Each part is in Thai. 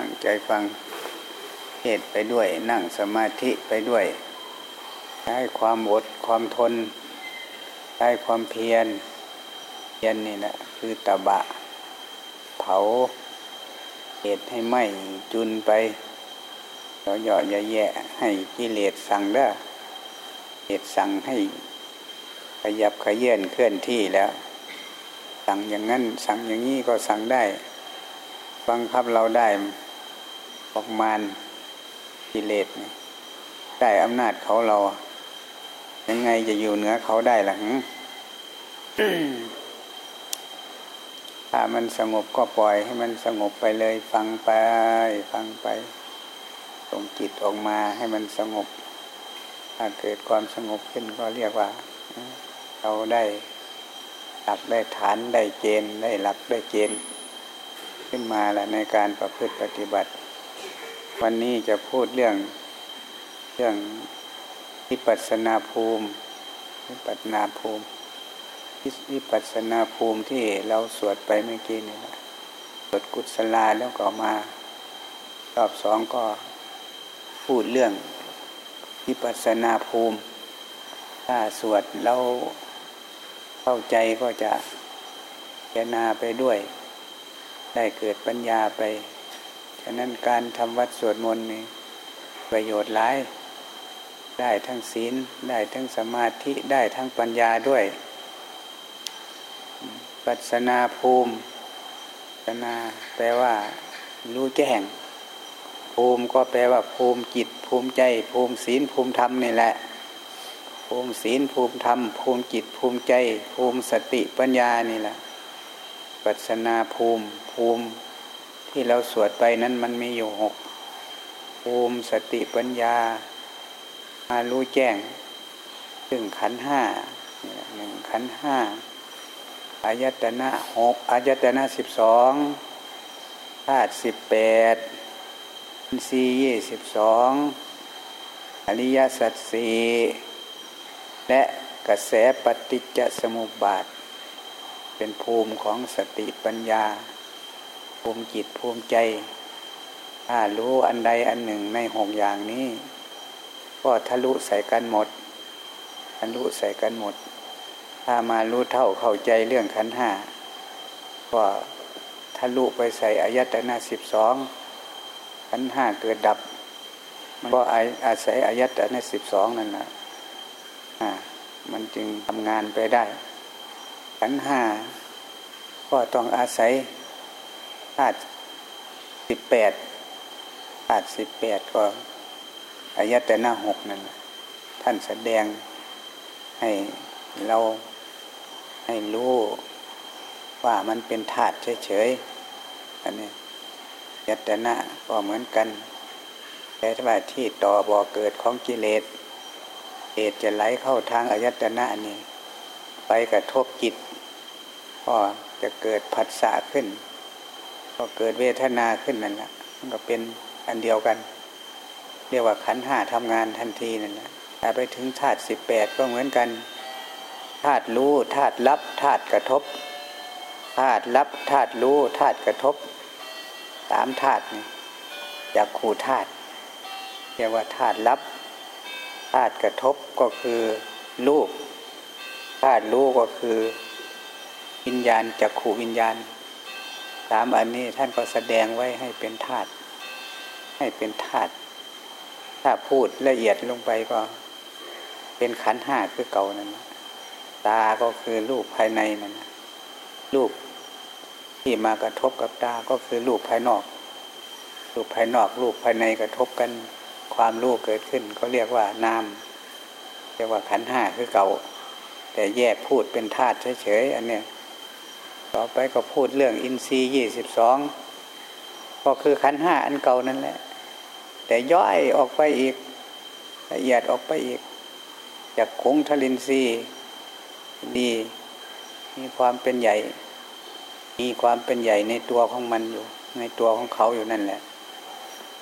ตั้งใจฟังเทศไปด้วย นั่งสมาธิไปด้วย ใช้ความอดความทน ใช้ความเพียรเพียรนี่แหละคือตะบะ เผาเหตุให้ไหมจุนไปเหยาะๆแย่ให้กิเลสสั่งเด้อเหตุสั่งให้ขยับขยื่นเคลื่อนที่แล้ว สั่งอย่างนั้น สั่งอย่างนี้ก็สั่งได้ บังคับเราได้ ออกมานกิเลสได้อำนาจเขาเรา ยังไงจะอยู่เหนือเขาได้ล่ะถ้ามันสงบก็ปล่อยให้มันสงบไปเลย ฟังไป ฟังไปส่งจิตออกมาให้มันสงบ ถ้าเกิดความสงบขึ้นก็เรียกว่า เราได้หลักได้ฐานได้เกณฑ์ได้หลักได้เกณฑ์ขึ้นมาแหละในการประพฤติปฏิบัติ วันนี้จะพูดเรื่องเรื่องวิปัสนาภูมิวิปัสนาภูมิวิปัสนาภูมิที่เราสวดไปเมื่อกี้นี่นะสวดกุศลาแล้วก็มารอบสองก็พูดเรื่องวิปัสนาภูมิ ถ้าสวดเราเข้าใจก็จะเจนาไปด้วย ได้เกิดปัญญาไปะนั้นการทำวัดสวดมนต์นี่ประโยชน์หลาย ได้ทั้งศีล ได้ทั้งสมาธิได้ทั้งปัญญาด้วย ปัสนาภูมิปัสนาแปลว่า รู้แจ้ง ภูมิก็แปลว่าภูมิจิต ภูมิใจ ภูมิศีลภูมิธรรมนี่แหละ ภูมิศีลภูมิธรรม ภูมิจิต ภูมิใจ ภูมิสติปัญญานี่แหละ ปัสนาภูมิภูมิ ที่เราสวดไปนั้นมันมีอยู่หกภูมิสติปัญญามารู้แจ้งซึ่งขันห้าหนึ่งขันห้าอายตนะหกอายตนะสิบสองธาตุสิบแปดอินทรีย์ยี่สิบสองอริยสัจสี่และกระแสปฏิจจสมุปบาท เป็นภูมิของสติปัญญา ภูมิจิตภูมิใจ ถ้ารู้อันใดอันหนึ่งในหกอย่างนี้ ก็ทะลุใส่กันหมดทะลุใส่กันหมด ถ้ามารู้เท่าเข้าใจเรื่องขันห้าก็ทะลุไปใส่อายตนะสิบสองขันห้าเกิดดับ มันก็อาศัยอายตนะสิบสองนั่นแหละมันจึงทำงานไปได้ขันห้าก็ต้องอาศัย ธาตุสิบแปดธาตุสิบแปดก็อายตนะหกนั่นท่านแสดงให้เราให้รู้ว่ามันเป็นธาตุเฉยๆอันนี้ยตนะก็เหมือนกัน แต่ว่าที่ต่อบ่อเกิดของกิเลสเหตุจะไหลเข้าทางอายตนะนี่ไปกระทบจิตก็จะเกิดผัสสะขึ้น ก็เกิดเวทนาขึ้นนั่นแหละมันก็เป็นอันเดียวกัน เรียกว่าขันห้าทำงานทันทีนั่นแหละแต่ไปถึงธาตุสิบแปดก็เหมือนกันธาตุรู้ธาตุรับธาตุกระทบธาตุรับธาตุรู้ธาตุกระทบสามธาตุนี่จากขู่ธาตุเรียกว่าธาตุรับธาตุกระทบก็คือรูปธาตุรู้ก็คือวิญญาณจักขู่วิญญาณ สามอันนี้ท่านก็แสดงไว้ให้เป็นธาตุให้เป็นธาตุถ้าพูดละเอียดลงไปก็ เป็นขันห้าคือเก่านั่นตาก็คือรูปภายในนั่นรูปที่มากระทบกับตาก็คือรูปภายนอก รูปภายนอกรูปภายในกระทบกันความรู้เกิดขึ้นก็เรียกว่านามเรียกว่าขันห้าคือเก่า แต่แยกพูดเป็นธาตุเฉยๆอันเนี้ย ต่อไปก็พูดเรื่องอินทรีย์ยี่สิบสองก็คือขันห้าอันเก่านั่นแหละ แต่ย่อยออกไปอีกละเอียดออกไปอีก จากคงทลินทรีย์ดี มีความเป็นใหญ่ มีความเป็นใหญ่ในตัวของมันอยู่ ในตัวของเขาอยู่นั่นแหละ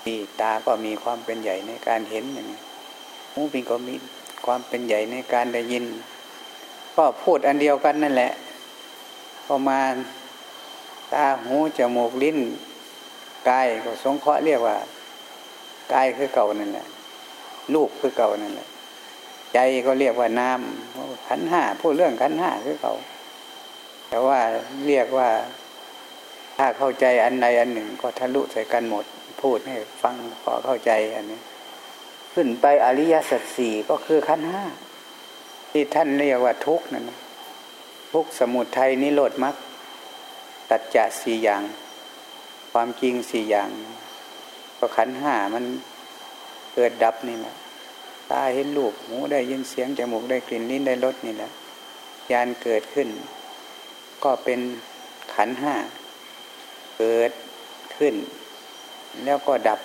ดีตาก็มีความเป็นใหญ่ในการเห็นอย่างนี้หูเป็นก็มีความเป็นใหญ่ในการได้ยิน ก็พูดอันเดียวกันนั่นแหละ ประมาณ ตาหูจมูกลิ้นกายก็สงเคราะห์เรียกว่ากายคือเก่านั่นแหละลูกคือเก่านั่นแหละ ใจก็เรียกว่านามขันห้าพูดเรื่องขันห้าคือเก่า แต่ว่าเรียกว่าถ้าเข้าใจอันใดอันหนึ่งก็ทะลุใส่กันหมด พูดให้ฟังพอเข้าใจอันนี้ ขึ้นไปอริยสัจสี่ก็คือขันห้าที่ท่านเรียกว่าทุกข์นั่น ทุกสมุทัยนิโรธมรรคตัจจะสี่อย่าง ความจริงสี่อย่างก็ขันห้ามันเกิดดับนี่แหละตาเห็นรูปหูได้ยินเสียงจมูกได้กลิ่นลิ้นได้รสนี่แหละยานเกิดขึ้น ก็เป็นขันห้าเกิดขึ้น แล้วก็ดับ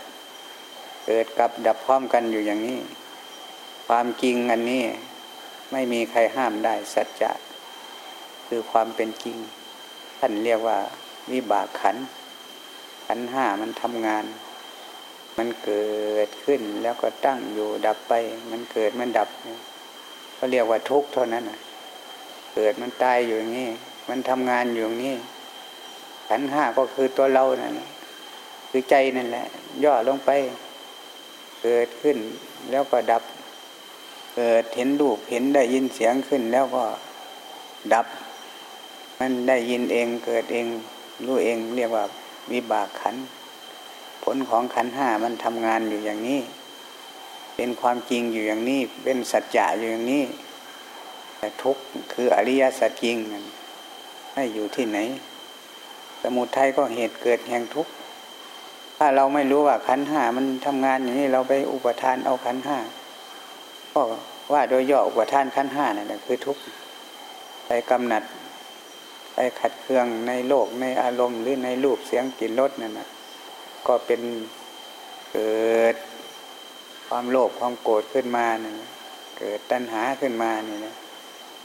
เกิดกับดับพร้อมกันอยู่อย่างนี้ ความจริงอันนี้ไม่มีใครห้ามได้สัจจะ คือความเป็นจริง ท่านเรียกว่า วิบากขัน ขันห้ามันทำงาน มันเกิดขึ้นแล้วก็ตั้งอยู่ดับไป มันเกิดมันดับเขาเรียกว่าทุกข์เท่านั้นนะเกิดมันตายอยู่อย่างนี้ มันทำงานอยู่อย่างนี้ ขันห้าก็คือตัวเรานั่นคือใจนั่นแหละ ย่อลงไป เกิดขึ้นแล้วก็ดับ เกิดเห็นรูปเห็นได้ยินเสียงขึ้นแล้วก็ดับ มันได้ยินเองเกิดเองรู้เองเรียกว่าวิบากขัน ผลของขันห้ามันทำงานอยู่อย่างนี้ เป็นความจริงอยู่อย่างนี้ เป็นสัจจะอยู่อย่างนี้ แต่ทุกข์คืออริยสัจจริงนั่นไม่อยู่ที่ไหน สมุทัยก็เหตุเกิดแห่งทุกข์ถ้าเราไม่รู้ว่าขันห้ามันทำงานอย่างนี้เราไปอุปทานเอาขันห้าก็ว่าโดยย่ออุปทานขันห้านั่นคือทุกข์ไปกำหนัด ขัดเคืองในโลกในอารมณ์หรือในรูปเสียงกลิ่นรสนั่นนะก็เป็นเกิดความโลภความโกรธขึ้นมานี่เกิดตัณหาขึ้นมานี่นะ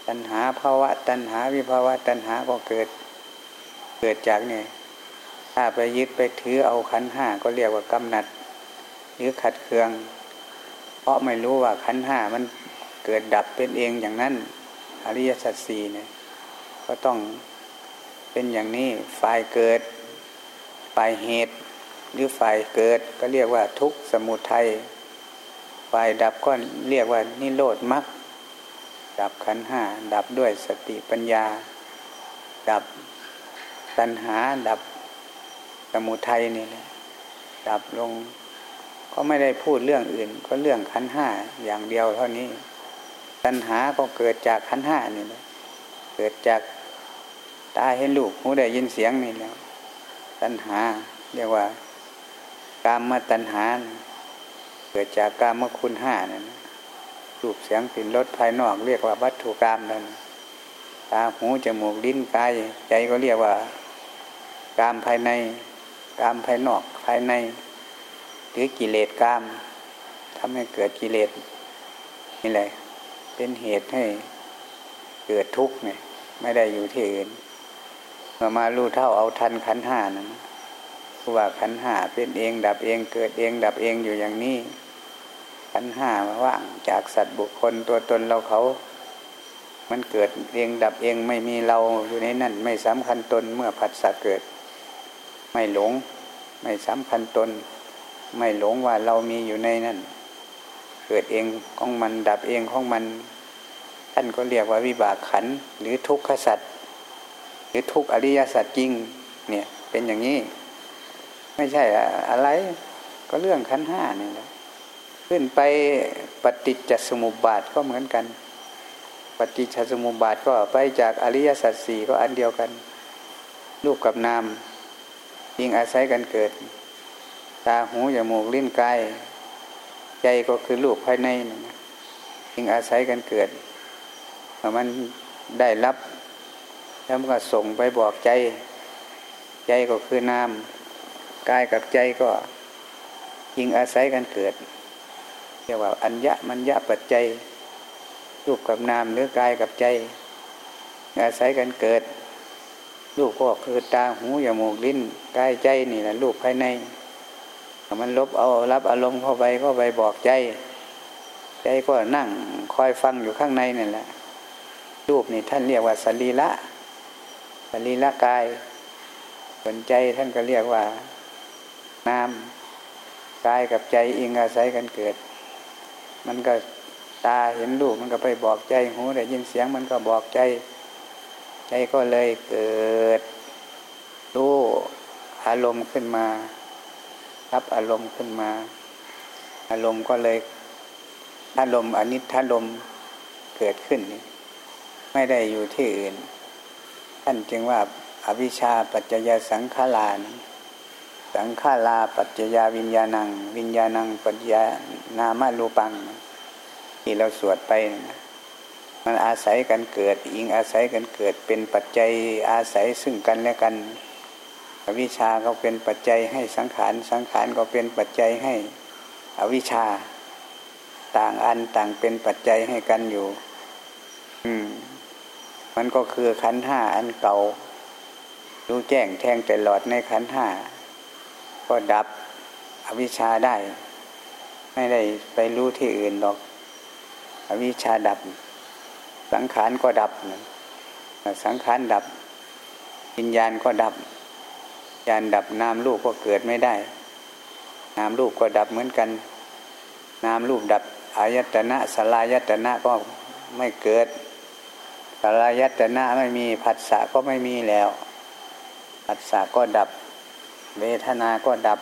ตัณหาภาวะตัณหาวิภาวะตัณหาก็เกิดเกิดจากนี่ถ้าไปยึดไปถือเอาขันห้าก็เรียกว่ากำหนัด หรือขัดเคือง เพราะไม่รู้ว่าขันห้ามันเกิดดับเป็นเองอย่างนั้นอริยสัจสี่เนี่ยก็ต้อง เป็นอย่างนี้ฝ่ายเกิดฝ่ายเหตุหรือฝ่ายเกิดก็เรียกว่าทุกสมุทัยฝ่ายดับก็เรียกว่านิโรธมรรคดับขันห้าดับด้วยสติปัญญา ดับตัณหาดับสมุทัยนี่แหละดับลงก็ไม่ได้พูดเรื่องอื่น ก็เรื่องขันห้าอย่างเดียวเท่านี้ ตัณหาก็เกิดจากขันห้านี่แหละเกิดจาก ตาเห็นลูกหูได้ยินเสียงนี่แล้วตัณหา เรียกว่ากามมาตัณหา เกิดจากกามคุณห้านั่นรูปเสียงกลิ่นรสภายนอก เรียกว่าวัตถุกรรมนั่นตาหูจมูกลิ้นกายใจก็เรียกว่ากามภายในกามภายนอกภายใน หรือกิเลสกามทำให้เกิดกิเลสนี่แหละเป็นเหตุให้เกิดทุกข์เนี่ยไม่ได้อยู่ที่อื่น มามารู้เท่าเอาทันขันห้านั้นว่าขันห้าเป็นเอง ดับเองเกิดเอง ดับเองอยู่อย่างนี้ขันห้าว่างจากสัตว์บุคคลตัวตนเราเขา มันเกิดเองดับเองไม่มีเราอยู่ในนั่น ไม่สำคัญตนเมื่อผัสสะเกิด ไม่หลง ไม่สำคัญตน ไม่หลงว่าเรามีอยู่ในนั่น เกิดเองของมันดับเองของมัน ท่านก็เรียกว่าวิบากขันหรือทุกขสัตว์ รือทุกอริยสัจจริง เนี่ยเป็นอย่างนี้ ไม่ใช่อะไร ก็เรื่องขั้นห้านี่แหละขึ้นไปปฏิจจสมุปบาทก็เหมือนกัน ปฏิจจสมุปบาทก็ไปจากอริยสัจสี่ก็อันเดียวกันรูปกับนามยิงอาศัยกันเกิด ตาหูจมูกลิ้นกายใจก็คือรูปภายในยิงอาศัยกันเกิดเมื่อมันได้รับ แล้วมันก็ส่งไปบอกใจ ใจก็คือนามกายกับใจก็ยิงอาศัยกันเกิดเรียกว่าอัญญะมัญญะปัจจัยรูปกับนามหรือกายกับใจ อาศัยกันเกิด รูปก็คือตาหูจมูกลิ้นกายใจนี่แหละรูปภายในมันลบเอารับอารมณ์เข้าไปก็ไปบอกใจ ใจก็นั่งคอยฟังอยู่ข้างในนั่แหละรูปนี่ท่านเรียกว่าสรีละ รีละกายสนใจท่านก็เรียกว่าน้ำกายกับใจอิงอาศัยกันเกิด มันก็ตาเห็นรูปมันก็ไปบอกใจหูได้ยินเสียงมันก็บอกใจ ใจก็เลยเกิดรู้อารมณ์ขึ้นมารับอารมณ์ขึ้นมา อารมณ์ก็เลยอารมณ์อนิจจารมเกิดขึ้น ไม่ได้อยู่ที่อื่น ท่านจึงว่าอวิชชาปัจจยสังขารานสังขาราปัจจยาวิญญาณัง วิญญาณังปัจจยานามารูปัง ที่เราสวดไปนะมันอาศัยกันเกิด อิงอาศัยกันเกิดเป็นปัจจัยอาศัยซึ่งกันและกัน อวิชาก็เป็นปัจจัยให้สังขารสังขารก็เป็นปัจจัยให้อวิชา ต่างอันต่างเป็นปัจจัยให้กันอยู่ อืม มันก็คือขันห้าอันเก่า รู้แจ้งแทงแต่หลอดในขันห้าก็ดับอวิชชาได้ ไม่ได้ไปรู้ที่อื่นหรอก อวิชชาดับ สังขารก็ดับ สังขารดับวิญญาณก็ดับญาณดับนามรูปก็เกิดไม่ได้ นามรูปก็ดับเหมือนกัน นามรูปดับอายตนะสลายตนะก็ไม่เกิด ลายตนะไม่มีผัสสะก็ไม่มีแล้วผัสสะก็ดับ เวทนาก็ดับ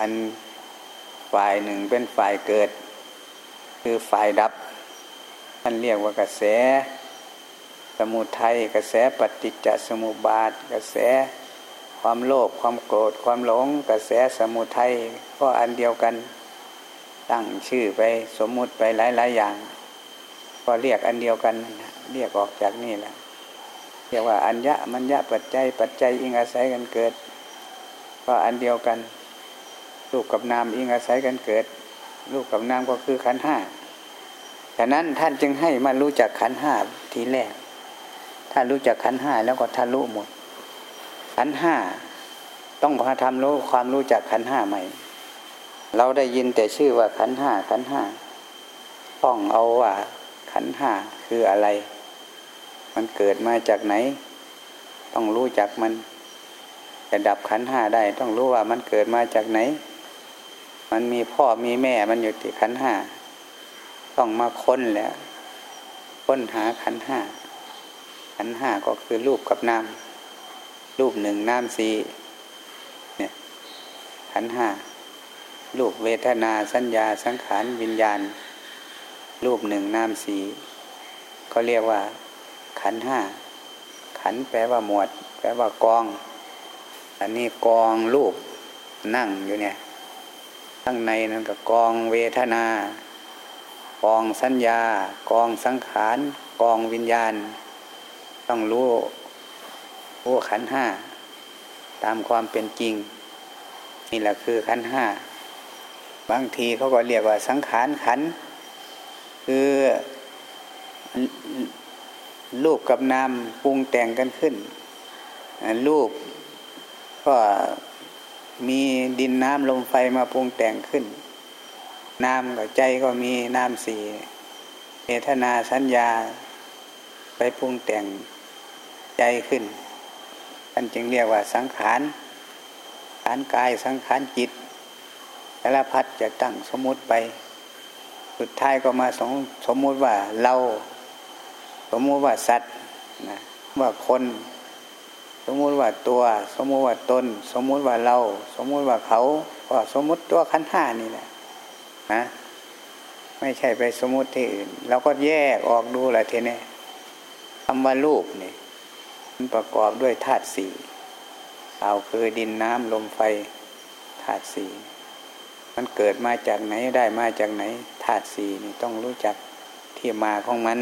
อันฝ่ายหนึ่งเป็นฝ่ายเกิด คือฝ่ายดับท่านเรียกว่ากระแส สมุทัยกระแสปฏิจจสมุปบาท กระแสความโลภความโกรธความหลง กระแสสมุทัยก็อันเดียวกันตั้งชื่อไปสมมุติไปหลาย ๆ อย่าง ก็เรียกอันเดียวกัน เรียกออกจากนี่แหละเรียกว่าอัญญะมัญญะปัจจัย ปัจจัยอิงอาศัยกันเกิด ก็อันเดียวกันรูปกับนามอิงอาศัยกันเกิดรูปกับนามก็คือขันห้าฉะนั้นท่านจึงให้มารู้จักขันห้าทีแรก ถ้ารู้จักขันห้าแล้วก็ทะลุหมด ขันห้าต้องพาทำรู้ความรู้จักขันห้าใหม่ เราได้ยินแต่ชื่อว่าขันห้าขันห้าต้องเอาว่า ขันห้าคืออะไร มันเกิดมาจากไหน ต้องรู้จักมันจะดับขันห้าได้ ต้องรู้ว่ามันเกิดมาจากไหน มันมีพ่อมีแม่มันอยู่ที่ขันห้าต้องมาค้นแหละค้นหาขันห้าขันห้าก็คือรูปกับนามรูปหนึ่งน้ำสีเนี่ยขันห้ารูปเวทนาสัญญาสังขารวิญญาณ รูปหนึ่งน้ำสีก็เรียกว่า ขันห้า ขันแปลว่าหมวด แปลว่ากอง อันนี้กองรูปนั่งอยู่เนี่ย ข้างในนั้นก็กองเวทนา กองสัญญา กองสังขาร กองวิญญาณ ต้องรู้รู้ขันห้า ตามความเป็นจริง นี่แหละคือขันห้า บางทีเขาก็เรียกว่าสังขารขัน คือรูปกับนามปรุงแต่งกันขึ้น รูปก็มีดินน้ำลมไฟมาปรุงแต่งขึ้น นามกับใจก็มีนามสี่เมตนาสัญญาไปปรุงแต่งใจขึ้นท่านจึงเรียกว่าสังขารสังขานกายสังขารจิตแต่ละพัดจะตั้งสมมุติไป สุดท้ายก็มาสมสมมติว่าเรา สมมติว่าสัตว์นะว่าคน สมมติว่าตัว สมมติว่าตน สมมติว่าเรา สมมติว่าเขาก็สมมติตัวขันห้านี่แหละนะไม่ใช่ไปสมมติที่อื่นเราก็แยกออกดูแหละทีนี้คำว่ารูปนี่มันประกอบด้วยธาตุสี่เอาคือดินน้ำลมไฟธาตุสี่ มันเกิดมาจากไหนได้มาจากไหนธาตุสี่นี่ต้องรู้จักที่มาของมัน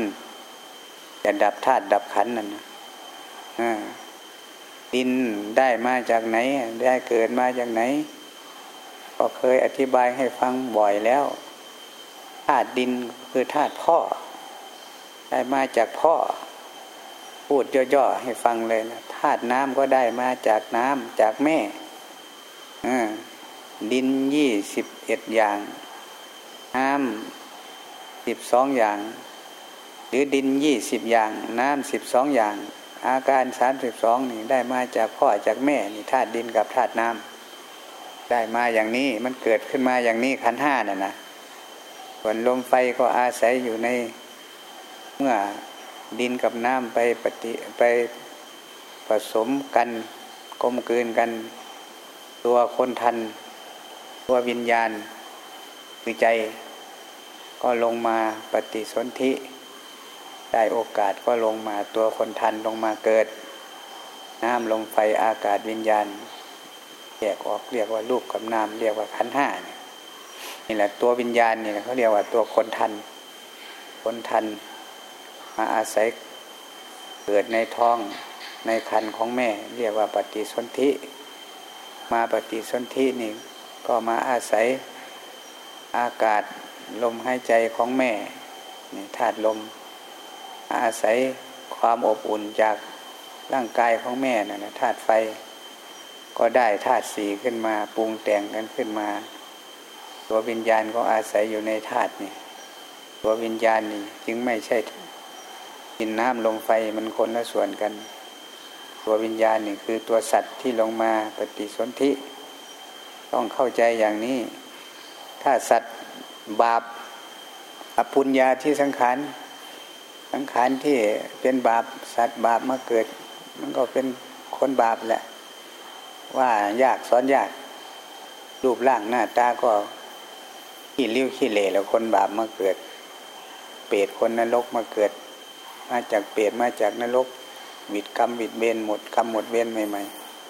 จะดับธาตุดับขันนั่นนะดินได้มาจากไหน ได้เกิดมาจากไหน ก็เคยอธิบายให้ฟังบ่อยแล้วธาตุดินคือธาตุพ่อ ได้มาจากพ่อ พูดย่อๆให้ฟังเลยนะธาตุน้ำก็ได้มาจากน้ำจากแม่อ่า ดินยี่สิบเอ็ดอย่าง น้ำสิบสองอย่าง หรือดินยี่สิบอย่าง น้ำสิบสองอย่าง อาการสามสิบสองนี่ได้มาจากพ่อจากแม่นี่ธาตุดินกับธาตุน้ำได้มาอย่างนี้มันเกิดขึ้นมาอย่างนี้ขันห้าน่ะนะส่วนลมไฟก็อาศัยอยู่ในเมื่อดินกับน้ำไปปฏิไปผสมกันกลมกลืนกัน ตัวคนทัน ตัววิญญาณคือใจก็ลงมาปฏิสนธิได้โอกาสก็ลงมาตัวคนทันลงมาเกิด น้ำลมไฟอากาศวิญญาณแยกออกเรียกว่ารูปกับนามเรียกว่าขันห้านี่แหละตัววิญญาณนี่เขาเรียกว่าตัวคนทัน คนทันมาอาศัยเกิดในท้องในคันของแม่ เรียกว่าปฏิสนธิ มาปฏิสนธินี่ ก็มาอาศัยอากาศลมหายใจของแม่นี่ธาตุลม อาศัยความอบอุ่นจากร่างกายของแม่นะนะธาตุไฟ ก็ได้ธาตุสีขึ้นมาปรุงแต่งกันขึ้นมา ตัววิญญาณก็อาศัยอยู่ในธาตุนี่ตัววิญญาณนี่จึงไม่ใช่กินน้ำลงไฟมันคนละส่วนกัน ตัววิญญาณนี่คือตัวสัตว์ที่ลงมาปฏิสนธิ ต้องเข้าใจอย่างนี้ ถ้าสัตว์บาปอปุญญาที่สังขารสังขารที่เป็นบาปสัตว์บาปมาเกิด มันก็เป็นคนบาปแหละ ว่ายากสอนยาก รูปร่างหน้าตาก็ขี้ริ้วขี้เหร่แล้วคนบาปมาเกิด เปรตคนนรกมาเกิด มาจากเปรตมาจากนรกวิดกรรมวิดเบนหมดกรรมหมดเบนใหม่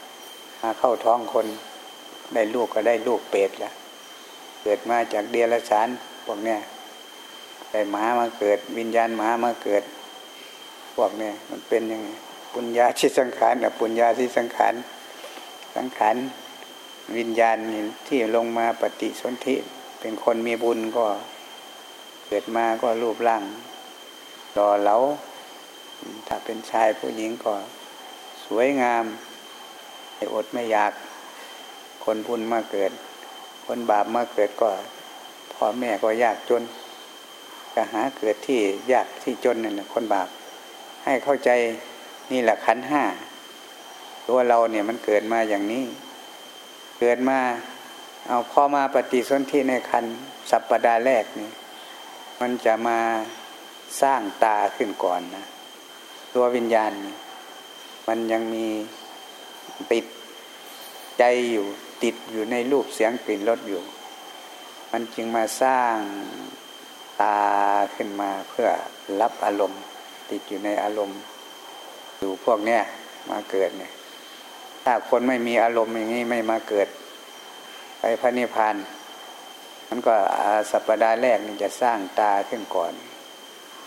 ๆมาเข้าท้องคน ได้ลูกก็ได้ลูกเปรตแล้วเกิดมาจากเดียรสารพวกเนี้ยได้หมามาเกิด วิญญาณหมามาเกิด พวกเนี้ยมันเป็นยังไงปุญญาที่สังขารกับปุญญาที่สังขารสังขารวิญญาณที่ลงมาปฏิสนธิเป็นคนมีบุญก็เกิดมาก็รูปร่างหล่อเหลาถ้าเป็นชายผู้หญิงก็สวยงามไม่อดไม่อยาก คนบุญมาเกิด คนบาปมาเกิดก็พ่อแม่ก็ยากจนก็หาเกิดที่ยากที่จนนั่นแหละคนบาป ให้เข้าใจนี่แหละขันห้าตัวเราเนี่ยมันเกิดมาอย่างนี้ เกิดมาเอาพอมาปฏิสนธิในคันสัปปดาห์แรกนี่มันจะมาสร้างตาขึ้นก่อนนะตัววิญญาณ มันยังมีติดใจอยู่ ติดอยู่ในรูปเสียงกลิ่นรสอยู่ มันจึงมาสร้างตาขึ้นมาเพื่อรับอารมณ์ ติดอยู่ในอารมณ์อยู่พวกเนี้ยมาเกิดเนี่ยถ้าคนไม่มีอารมณ์อย่างนี้ไม่มาเกิด ไปพระนิพพานมันก็สัปดาห์แรกนี่จะสร้างตาขึ้นก่อน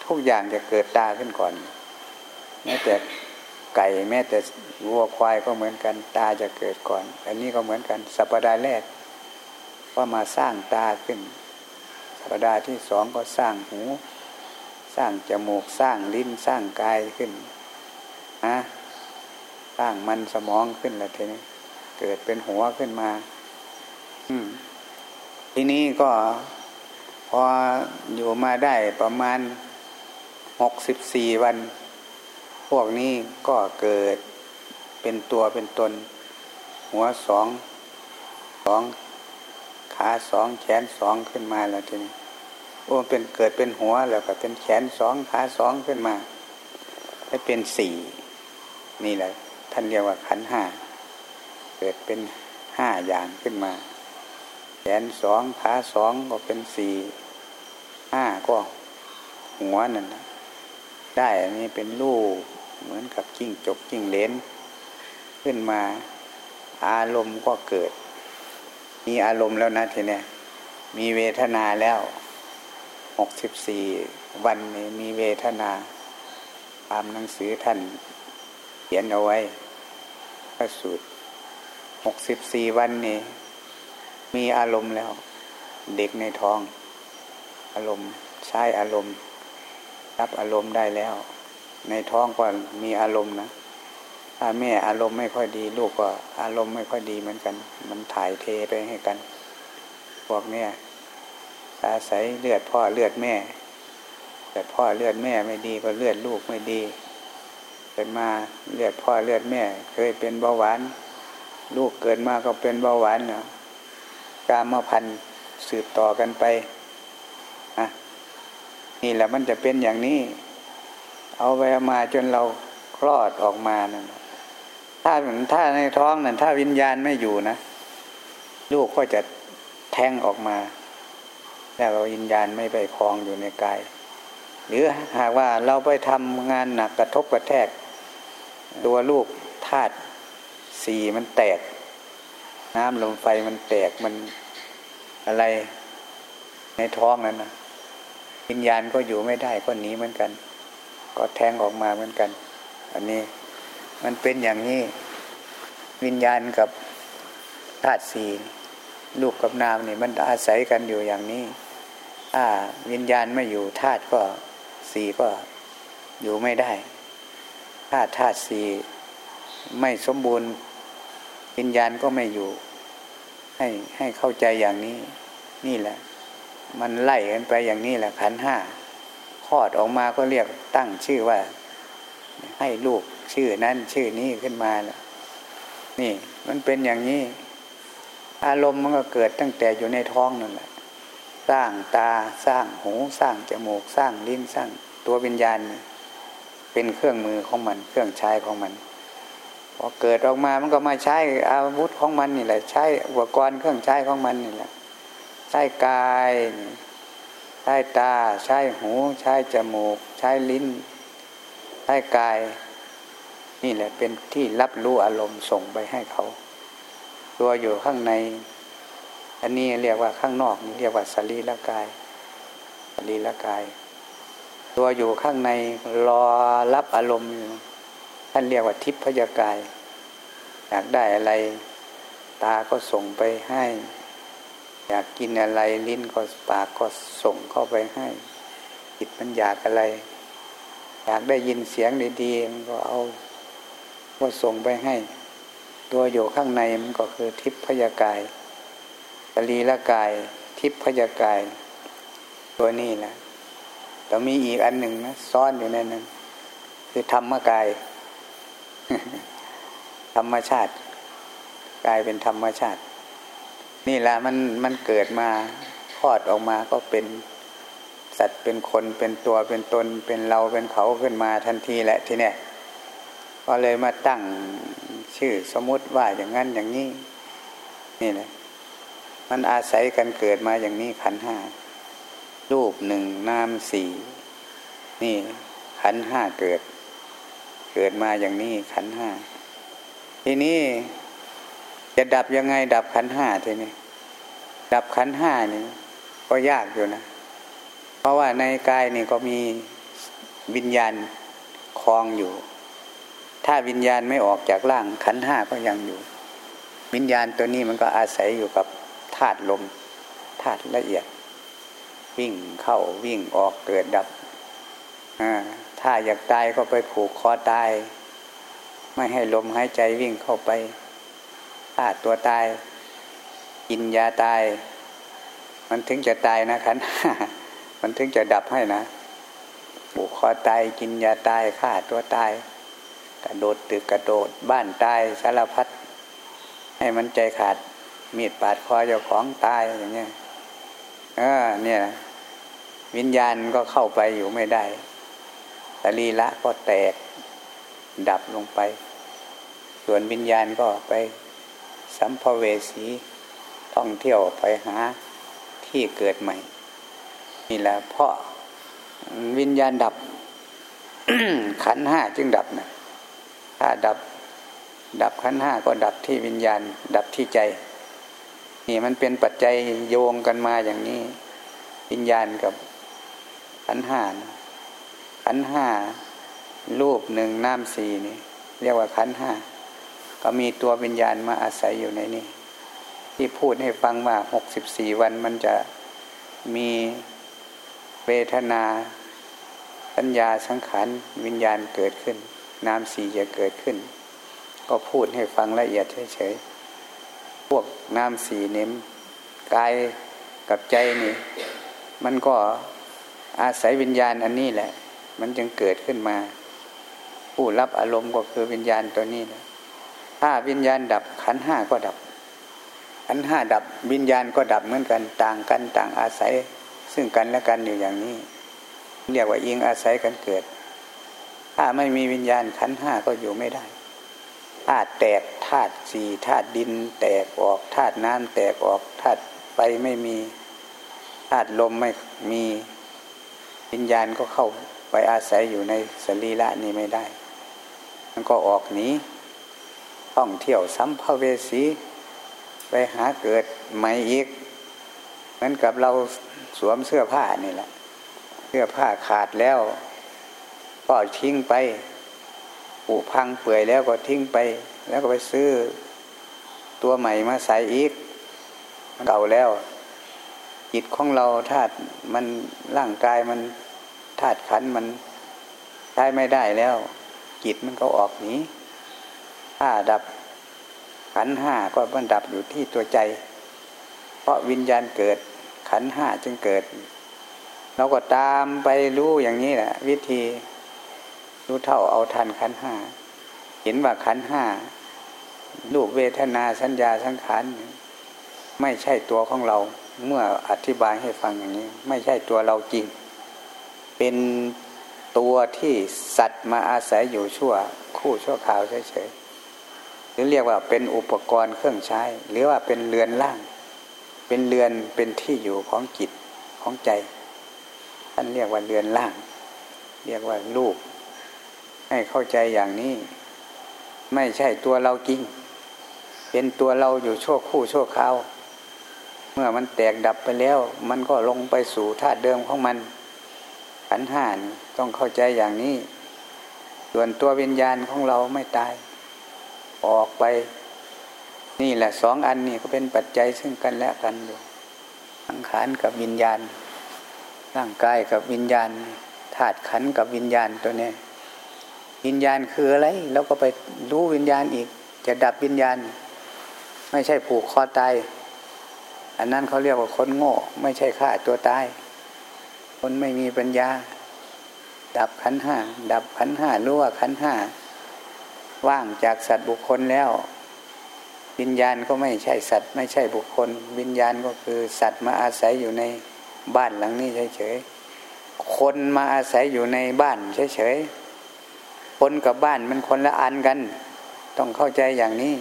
ทุกอย่างจะเกิดตาขึ้นก่อน แม้แต่ไก่แม้แต่ วัวควายก็เหมือนกันตาจะเกิดก่อน อันนี้ก็เหมือนกัน สัปดาห์แรกก็มาสร้างตาขึ้น สัปดาห์ที่สองก็สร้างหู สร้างจมูกสร้างลิ้นสร้างกายขึ้นนะสร้างมันสมองขึ้นล้วทีนี้เกิดเป็นหัวขึ้นมา อืมทีนี้ก็พออยู่มาได้ประมาณหกสิบสี่วัน พวกนี้ก็เกิด เป็นตัวเป็นตน หัวสองสองขาสองแขนสองขึ้นมาแล้วทีนี้โอ้เป็นเกิดเป็นหัวแล้วก็เป็นแขนสองขาสองขึ้นมาให้เป็นสี่นี่แหละ ท่านเรียกว่าขันห้าเกิดเป็นห้าอย่างขึ้นมา แขนสองขาสองก็เป็นสี่ห้าก็หัวนั่นได้อันนี้เป็นลูกเหมือนกับกิ้งจกกิ้งเลน ขึ้นมา อารมณ์ก็เกิด มีอารมณ์แล้วนะทีเนี้ยมีเวทนาแล้วหกสิบสี่วันนี้มีเวทนา ตามหนังสือท่านเขียนเอาไว้พระสูตรหกสิบสี่วันนี้ มีอารมณ์แล้ว เด็กในท้อง อารมณ์ใช้อารมณ์ รับอารมณ์ได้แล้ว ในท้องก็มีอารมณ์นะ ถ้าแม่อารมณ์ไม่ค่อยดี ลูกก็อารมณ์ไม่ค่อยดีเหมือนกัน มันถ่ายเทไปให้กันพวกเนี้ยอาศัยเลือดพ่อเลือดแม่เลือดพ่อเลือดแม่ไม่ดีก็เลือดลูกไม่ดีเกิดมาเลือดพ่อเลือดแม่ เคยเป็นเบาหวาน ลูกเกิดมาก็เป็นเบาหวานเนาะกามาพันสืบต่อกันไปนะนี่แหละมันจะเป็นอย่างนี้ เอาไปมาจนเราคลอดออกมานั่น ถ้าถ้าในท้องนั่นถ้าวิญญาณไม่อยู่นะลูกก็จะแทงออกมาแล้ววิญญาณไม่ไปคลองอยู่ในกาย หรือหากว่าเราไปทำงานหนักกระทบกระแทก ตัวลูกธาตุสีมันแตก น้ำลมไฟมันแตกมันอะไรในท้องนั้นนะวิญญาณก็อยู่ไม่ได้ก็หนีเหมือนกัน ก็แทงออกมาเหมือนกัน อันนี้ มันเป็นอย่างนี้วิญญาณกับธาตุสีลูกกับนามนี่มันอาศัยกันอยู่อย่างนี้ถ้าวิญญาณไม่อยู่ธาตุก็สีก็อยู่ไม่ได้ถ้าธาตุสีไม่สมบูรณ์ วิญญาณก็ไม่อยู่ ให้ให้เข้าใจอย่างนี้ นี่แหละ มันไล่กันไปอย่างนี้แหละขันห้าคลอดออกมาก็เรียกตั้งชื่อว่า ให้ลูก ชื่อนั้นชื่อนี้ขึ้นมาแล้วนี่ มันเป็นอย่างนี้ อารมณ์มันก็เกิดตั้งแต่อยู่ในท้องนั่นแหละ สร้างตาสร้างหูสร้างจมูก สร้างลิ้นสร้างตัววิญญาณ เป็นเครื่องมือของมัน เครื่องใช้ของมันพอเกิดออกมามันก็มาใช้อาวุธของมันนี่แหละ ใช้อุปกรณ์เครื่องใช้ของมันนี่แหละ ใช้กาย ใช้ตา ใช้หู ใช้จมูก ใช้ลิ้น ใช้กาย นี่แหละเป็นที่รับรู้อารมณ์ส่งไปให้เขา ตัวอยู่ข้างใน อันนี้เรียกว่าข้างนอกนี่เรียกว่าสรีระกายสรีระกาย ตัวอยู่ข้างในรอรับอารมณ์อยู่ท่านเรียกว่าทิพยากาย อยากได้อะไร ตาก็ส่งไปให้ อยากกินอะไรลิ้นก็ปากก็ส่งเข้าไปให้จิตมันอยากอะไร อยากได้ยินเสียงดีๆมันก็เอา ก็ส่งไปให้ ตัวอยู่ข้างในมันก็คือทิพยากายสรีละกาย ทิพยากาย ตัวนี้แหละแต่มีอีกอันหนึ่งนะซ่อนอยู่ในนั้น คือธรรมกาย ธรรมชาติกลายเป็นธรรมชาติ นี่แหละมันมันเกิดมาคลอดออกมาก็เป็นสัตว์เป็นคนเป็นตัวเป็นตนเป็นเราเป็นเขาขึ้นมาทันทีแหละทีเนี้ย ก็เลยมาตั้งชื่อสมมติว่าอย่างนั้นอย่างนี้ นี่แหละมันอาศัยกันเกิดมาอย่างนี้ขันห้ารูปหนึ่งนามสี่นี่ขันห้าเกิด เกิดมาอย่างนี้ขันห้าทีนี้จะดับยังไง ดับขันห้าทีนี้ดับขันห้านี่ก็ยากอยู่นะ เพราะว่าในกายนี่ก็มีวิญญาณคลองอยู่ ถ้าวิญญาณไม่ออกจากร่างขันห้าก็ยังอยู่ วิญญาณตัวนี้มันก็อาศัยอยู่กับธาตุลมธาตุละเอียด วิ่งเข้าวิ่งออกเกิดดับถ้าอยากตายก็ไปผูกคอตาย ไม่ให้ลมหายใจวิ่งเข้าไปฆ่าตัวตายกินยาตาย มันถึงจะตายนะคันมันถึงจะดับให้นะผูกคอตายกินยาตายฆ่าตัวตาย กระโดดตึกกระโดดบ้านตายสารพัดให้มันใจขาดมีดปาดคอเจ้าของตายอย่างเงี้ยเออเนี่ย วิญญาณก็เข้าไปอยู่ไม่ได้สรีละก็แตกดับลงไป ส่วนวิญญาณก็ไปสัมภเวสีท่องเที่ยวไปหาที่เกิดใหม่ นี่แหละเพราะวิญญาณดับ ขันห้าจึงดับนะ ถ้าดับดับขั้นห้าก็ดับที่วิญญาณ ดับที่ใจ นี่มันเป็นปัจจัยโยงกันมาอย่างนี้ วิญญาณกับขันห้าขันห้ารูปหนึ่งน้ำสี่นี่ เรียกว่าขันห้าก็มีตัววิญญาณมาอาศัยอยู่ในนี้ ที่พูดให้ฟังว่าหกสิบสี่วันมันจะมีเวทนา สัญญาสังขารวิญญาณเกิดขึ้น น้ำสีจะเกิดขึ้น ก็พูดให้ฟังละเอียดเฉยๆพวกน้ำสีเน้มกายกับใจนี่ มันก็อาศัยวิญญาณอันนี้แหละ มันจึงเกิดขึ้นมา ผู้รับอารมณ์ก็คือวิญญาณตัวนี้นะถ้าวิญญาณดับขันห้าก็ดับ ขันห้าดับวิญญาณก็ดับเหมือนกันต่างกันต่างอาศัยซึ่งกันและกันอยู่อย่างนี้ เรียกว่ายิงอาศัยกันเกิด ถ้าไม่มีวิญญาณขันห้าก็อยู่ไม่ได้ธาตุแตกธาตุสี่ธาตุดิน แตกออกธาตุน้ำแตกออกธาตุไปไม่มีธาตุลมไม่มีวิญญาณก็เข้าไปอาศัยอยู่ในสรีระนี้ไม่ได้ มันก็ออกหนีท่องเที่ยวสัมภเวสีไปหาเกิดใหม่อีก เหมือนกับเราสวมเสื้อผ้านี่แหละ เสื้อผ้าขาดแล้ว ก็ทิ้งไปปุพังเปื่อยแล้วก็ทิ้งไป แล้วก็ไปซื้อตัวใหม่มาใส่อีกเก่าแล้ว จิตของเราธาตุมันร่างกายมันธาตุขันมันใช้ไม่ได้แล้ว จิตมันก็ออกหนีถ้าดับขันห้าก็มันดับอยู่ที่ตัวใจ เพราะวิญญาณเกิดขันห้าจึงเกิด เราก็ตามไปรู้อย่างนี้แหละวิธี รู้เท่าเอาทันขันห้าเห็นว่าขันห้ารูปเวทนาสัญญาสังขารไม่ใช่ตัวของเรา เมื่ออธิบายให้ฟังอย่างนี้ ไม่ใช่ตัวเราจริง เป็นตัวที่สัตว์มาอาศัยอยู่ชั่ว คู่ชั่วคราวเฉยๆหรือเรียกว่าเป็นอุปกรณ์เครื่องใช้ หรือว่าเป็นเรือนล่าง เป็นเรือนเป็นที่อยู่ของจิตของใจท่านเรียกว่าเรือนล่าง เรียกว่ารูป ให้เข้าใจอย่างนี้ ไม่ใช่ตัวเราจริง เป็นตัวเราอยู่ชั่วคู่ชั่วคราว เมื่อมันแตกดับไปแล้ว มันก็ลงไปสู่ธาตุเดิมของมันขันหานต้องเข้าใจอย่างนี้ ส่วนตัววิญญาณของเราไม่ตาย ออกไป นี่แหละสองอันนี้ก็เป็นปัจจัยซึ่งกันและกันอยู่สังขารกับวิญญาณ ร่างกายกับวิญญาณธาตุขันกับวิญญาณตัวนี้ วิญญาณคืออะไร แล้วก็ไปรู้วิญญาณอีก จะดับวิญญาณ ไม่ใช่ผูกคอตายอันนั้นเขาเรียกว่าคนโง่ ไม่ใช่ฆ่าตัวตาย คนไม่มีปัญญา ดับขันห้าดับขันห้ารู้ว่าขันห้าว่างจากสัตว์บุคคลแล้ว วิญญาณก็ไม่ใช่สัตว์ ไม่ใช่บุคคล วิญญาณก็คือสัตว์มาอาศัยอยู่ในบ้านหลังนี้เฉยๆคนมาอาศัยอยู่ในบ้านเฉยๆ คนกับบ้านมันคนละอันกัน ต้องเข้าใจอย่างนี้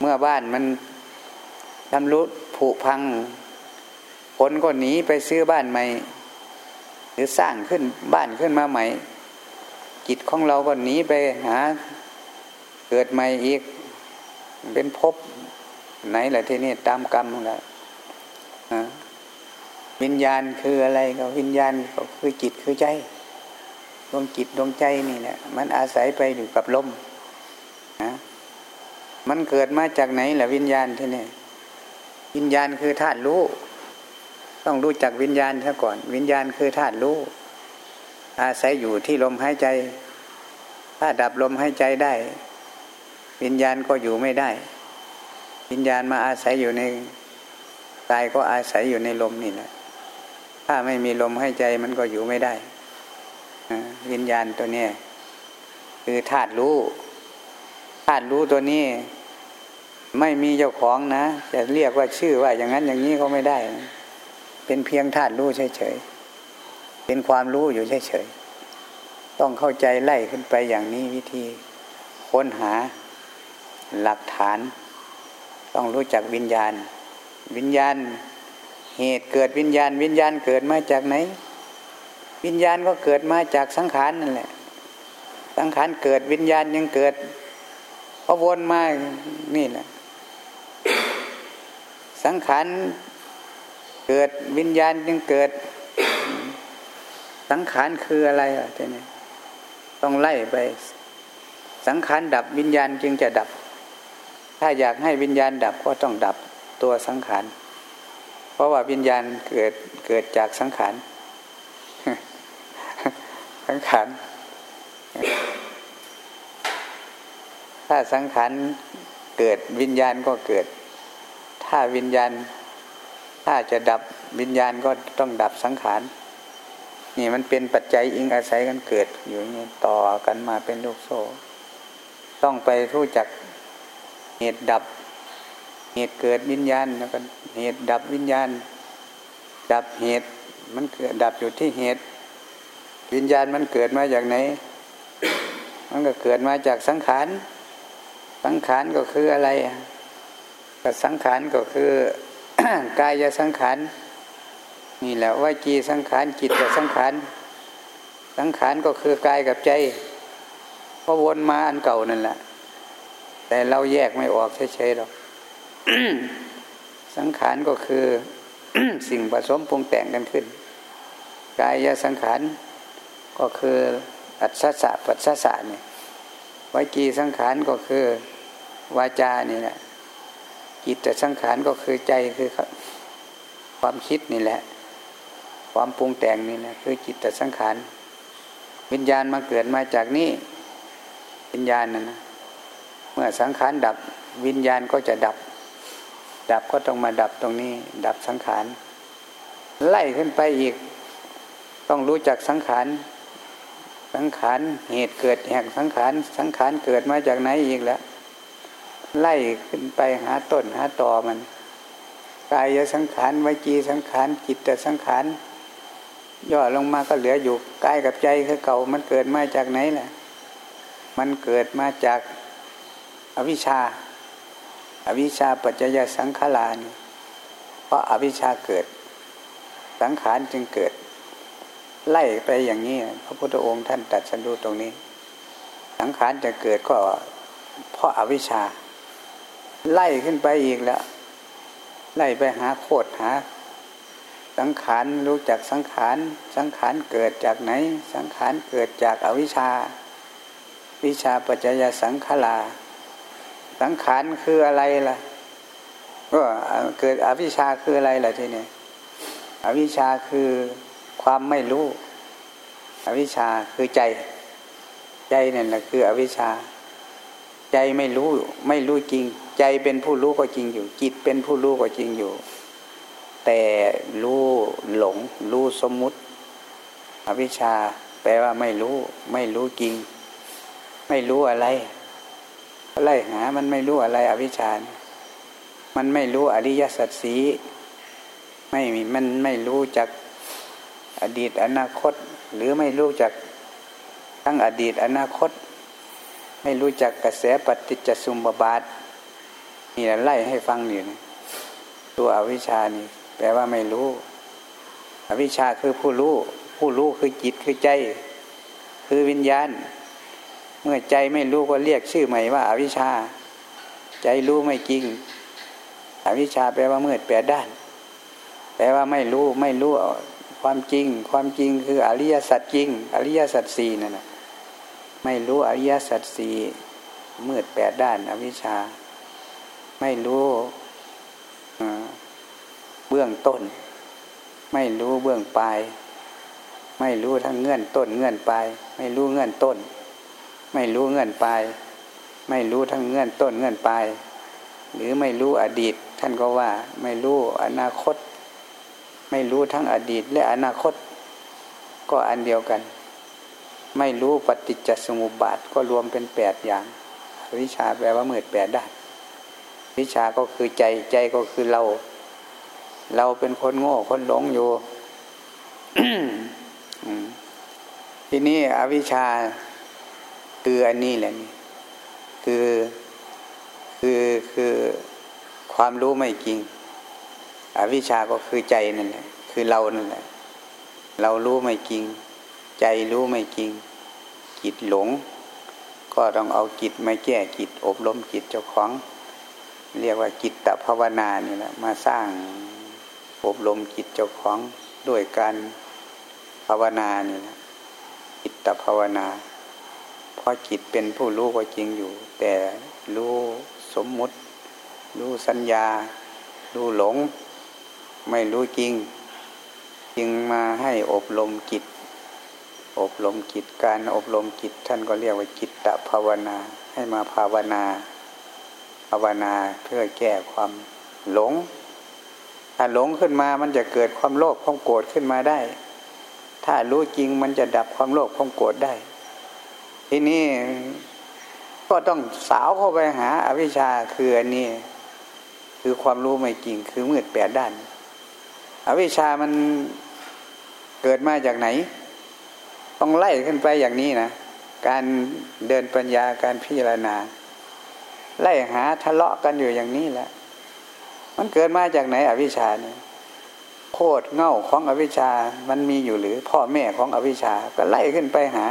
เมื่อบ้านมันทำรุดผุพัง คนก็หนีไปซื้อบ้านใหม่ หรือสร้างขึ้นบ้านขึ้นมาใหม่จิตของเราก็หนีไปหา เกิดใหม่อีก เป็นภพไหนแหละที่นี่ตามกรรมแล้ววิญญาณคืออะไรก็วิญญาณก็คือจิตคือใจ ดวงจิตดวงใจนี่แหละมันอาศัยไปอยู่กับลมนะมันเกิดมาจากไหนล่ะวิญญาณที่นี่วิญญาณคือธาตุรู้ ต้องรู้จักวิญญาณซะก่อน วิญญาณคือธาตุรู้ อาศัยอยู่ที่ลมหายใจ ถ้าดับลมหายใจได้ วิญญาณก็อยู่ไม่ได้ วิญญาณมาอาศัยอยู่ในกายก็อาศัยอยู่ในลมนี่แหละถ้าไม่มีลมหายใจมันก็อยู่ไม่ได้ วิญญาณตัวนี้คือธาตุรู้ธาตุรู้ตัวนี้ ไม่มีเจ้าของนะจะเรียกว่าชื่อว่าอย่างนั้นอย่างนี้ก็ไม่ได้ เป็นเพียงธาตุรู้เฉยๆเป็นความรู้อยู่เฉยๆต้องเข้าใจไล่ขึ้นไปอย่างนี้วิธีค้นหาหลักฐาน ต้องรู้จักวิญญาณ วิญญาณ เหตุเกิดวิญญาณ วิญญาณเกิดมาจากไหน วิญญาณก็เกิดมาจากสังขารนั่นแหละ สังขารเกิดวิญญาณยังเกิดพอวนมานี่แหละ สังขารเกิดวิญญาณยังเกิด สังขารคืออะไรอะทีนี้ต้องไล่ไป สังขารดับวิญญาณจึงจะดับ ถ้าอยากให้วิญญาณดับก็ต้องดับตัวสังขาร เพราะว่าวิญญาณเกิดเกิดจากสังขาร สังขารถ้าสังขารเกิดวิญญาณก็เกิด ถ้าวิญญาณ ถ้าจะดับวิญญาณก็ต้องดับสังขารนี่มันเป็นปัจจัยอิงอาศัยกันเกิดอยู่นี่ต่อกันมาเป็นลูกโซ่ ต้องไปรู้จักเหตุดับ เหตุเกิดวิญญาณแล้วก็เหตุดับวิญญาณ ดับเหตุมันเกิดดับอยู่ที่เหตุ วิญญาณมันเกิดมาจากไหน มันก็เกิดมาจากสังขาร สังขารก็คืออะไรก็สังขารก็คือกายสังขารนี่แหละว่าจีสังขารจิตสังขาร สังขารก็คือกายกับใจก็วนมาอันเก่านั่นแหละ แต่เราแยกไม่ออกเฉยๆหรอกสังขารก็คือสิ่งผสมปรุงแต่งกันขึ้น กายสังขาร ก็คืออัศสะปัสสะเนี่ยวจีสังขารก็คือวาจานี่แหละจิตแต่สังขารก็คือใจคือความคิดนี่แหละ ความปรุงแต่งนี่แหละคือจิตแต่สังขารวิญญาณมาเกิดมาจากนี่วิญญาณนั่นนะเมื่อสังขารดับวิญญาณก็จะดับ ดับก็ต้องมาดับตรงนี้ ดับสังขารไล่ขึ้นไปอีก ต้องรู้จักสังขาร สังขารเหตุเกิดแห่งสังขารสังขารเกิดมาจากไหนอีกแล้วไล่ขึ้นไปหาต้นหาตอมันกายสังขารวิจีสังขารจิตแต่สังขารย่อลงมาก็เหลืออยู่กายกับใจคือเก่ามันเกิดมาจากไหนแหละมันเกิดมาจากอวิชชา อวิชชาปัจจยสังขารานี่เพราะอาวิชชาเกิด สังขารจึงเกิด ไล่ไปอย่างนี้ พระพุทธองค์ท่านตัดสันดูตรงนี้ สังขารจะเกิดก็เพราะอาวิชชา ไล่ขึ้นไปอีกแล้ว ไล่ไปหาโคตรหา สังขารรู้จักสังขาร สังขารเกิดจากไหน สังขารเกิดจากอวิชชา วิชาปัจจยสังขาราสังขารคืออะไรล่ะ ก็เกิดอวิชชาคืออะไรล่ะทีนี้อวิชชาคือ ความไม่รู้ อวิชชาคือใจ ใจนั่นแหละคืออวิชชา ใจไม่รู้ไม่รู้จริง ใจเป็นผู้รู้ก็จริงอยู่ จิตเป็นผู้รู้ก็จริงอยู่ แต่รู้หลง รู้สมมุติ อวิชชา แปลว่าไม่รู้ ไม่รู้จริง ไม่รู้อะไรอะไรหา มันไม่รู้อะไร อวิชชา มันไม่รู้อริยสัจสีไม่มีมันไม่รู้จัก อดีตอนาคต หรือไม่รู้จักทั้งอดีตอนาคต ไม่รู้จักกระแสปฏิจจสมุปบาทนี่ไล่ให้ฟังอยู่นะตัวอวิชานี่ แปลว่าไม่รู้ อวิชาคือผู้รู้ ผู้รู้คือจิตคือใจ คือวิญญาณ เมื่อใจไม่รู้ก็เรียกชื่อใหม่ว่าอาวิชชา ใจรู้ไม่จริง อวิชชาแปลว่ามืดแปดด้าน แปลว่าไม่รู้ไม่รู้ ความจริง ความจริงคืออริยสัจจริง อริยสัจสี่นั่นนะไม่รู้อริยสัจสี่มืดแปดด้านอวิชชา ไม่รู้เบื้องต้น ไม่รู้เบื้องปลาย ไม่รู้ทั้งเงื่อนต้นเงื่อนปลาย ไม่รู้เงื่อนต้น ไม่รู้เงื่อนปลาย ไม่รู้ทั้งเงื่อนต้นเงื่อนปลาย หรือไม่รู้อดีต ท่านก็ว่า ไม่รู้อนาคต ไม่รู้ทั้งอดีตและอนาคตก็อันเดียวกัน ไม่รู้ปฏิจจสมุปบาทก็รวมเป็นแปดอย่าง วิชาแปลว่ามื่อแปดด้าน วิชาก็คือใจใจก็คือเรา เราเป็นคนโง่คนหลงอยู่ทีนี้อวิชาคืออันนี้แหละนี่คือคือคือความรู้ไม่จริง อวิชาก็คือใจนั่นแหละคือเรานั่นแหละ เรารู้ไม่จริง ใจรู้ไม่จริงจิตหลง ก็ต้องเอาจิตมาแก้จิตอบรมจิตเจ้าของ เรียกว่าจิตตภาวนานี่แหละมาสร้างอบรมจิตเจ้าของด้วยการภาวนานี่แหละจิตตภาวนาเพราะจิตเป็นผู้รู้ก็จริงอยู่ แต่รู้สมมุติ รู้สัญญา รู้หลง ไม่รู้จริง จึงมาให้อบรมจิต อบรมจิตการอบรมจิต ท่านก็เรียกว่าจิตตภาวนา ให้มาภาวนา ภาวนาเพื่อแก้ความหลงถ้าหลงขึ้นมามันจะเกิดความโลภความโกรธขึ้นมาได้ ถ้ารู้จริงมันจะดับความโลภความโกรธได้ ทีนี้ก็ต้องสาวเข้าไปหาอวิชชาคืออันนี้ คือความรู้ไม่จริงคือมืดแปดด้าน วิชามันเกิดมาจากไหน ต้องไล่ขึ้นไปอย่างนี้นะ การเดินปัญญาการพิจารณา ไล่หาทะเลาะกันอยู่อย่างนี้แหละ มันเกิดมาจากไหน อวิชาเนี่ยโคตรเง่าของอวิชา มันมีอยู่หรือ พ่อแม่ของอวิชา ก็ไล่ขึ้นไปหา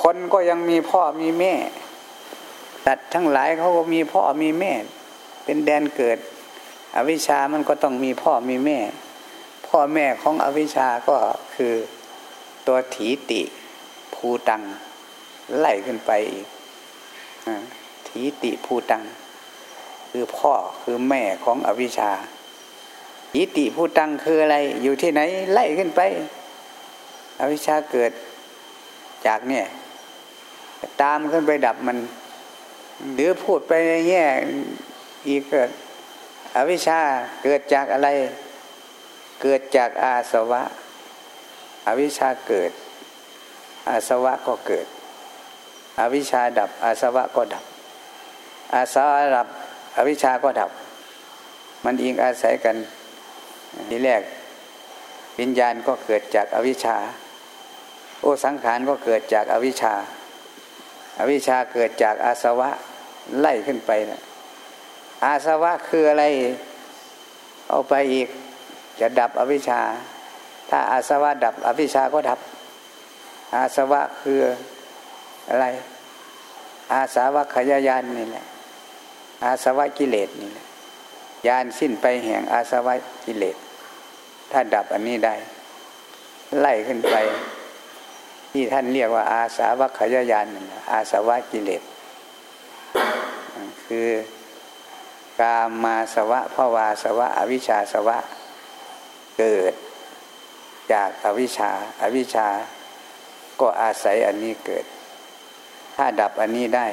คนก็ยังมีพ่อมีแม่สัดทั้งหลายเขาก็มีพ่อมีแม่ เป็นแดนเกิด อวิชามันก็ต้องมีพ่อมีแม่ พ่อแม่ของอวิชาก็คือตัวถีติภูตัง ไล่ขึ้นไปอีกถีติภูตัง คือพ่อคือแม่ของอวิชาถีติภูตังคืออะไร อยู่ที่ไหนไล่ขึ้นไป อวิชชาเกิดจากเนี่ยตามขึ้นไปดับมัน หรือพูดไปในแง่อีกเกิด อวิชชาเกิดจากอะไร เกิดจากอาสวะ อวิชชาเกิด อาสวะก็เกิด อวิชชาดับ อาสวะก็ดับ อาสวะดับ อวิชชาก็ดับ มันอิงอาศัยกันทีแรกวิญญาณก็เกิดจากอวิชชา โอสังขารก็เกิดจากอวิชชา อวิชชาเกิดจากอาสวะไล่ขึ้นไปนะ อาสวะคืออะไร เอาไปอีก จะดับอวิชชา ถ้าอาสวะดับอวิชชาก็ดับ อาสวะคืออะไร อาสาวะขยายานนี่แหละ อาสวะกิเลสนี่แหละยานสิ้นไปแห่งอาสวะกิเลส ถ้าดับอันนี้ได้ ไล่ขึ้นไป ที่ท่านเรียกว่า อาสาวะขยายานอาสวะกิเลสคือ กามาสวะภาวาสวะ อวิชชาสวะ เกิดจากอวิชชาอาวิชชา ก็อาศัยอันนี้เกิด ถ้าดับอันนี้ได้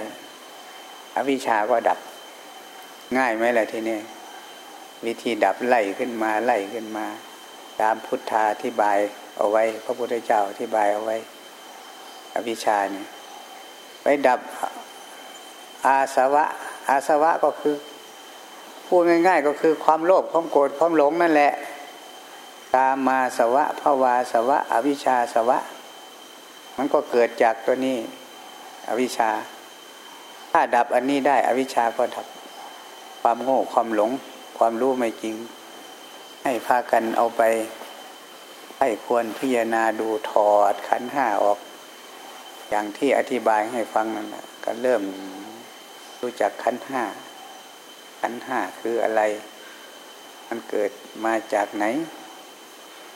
อวิชชาก็ดับ ง่ายไหมล่ะทีนี้วิธีดับไล่ขึ้นมาไล่ขึ้นมา ตามพุทธาธิบายเอาไว้ พระพุทธเจ้าอธิบายเอาไว้ อวิชชาเนี่ยไปดับอาสวะ อาสวะก็คือ พูดง่าย ๆ ก็คือความโลภความโกรธความหลงนั่นแหละ ตามมาสวะภาวาสวะ อวิชชาสวะ มันก็เกิดจากตัวนี้ อวิชชา ถ้าดับอันนี้ได้ อวิชชาก็ดับ ความโง่ความหลง ความรู้ไม่จริง ให้พากันเอาไปให้ควรพิจารณาดูถอดขันห้าออก อย่างที่อธิบายให้ฟังนั่นแหละก็เริ่มรู้จักขันห้า ขันห้าคืออะไร มันเกิดมาจากไหน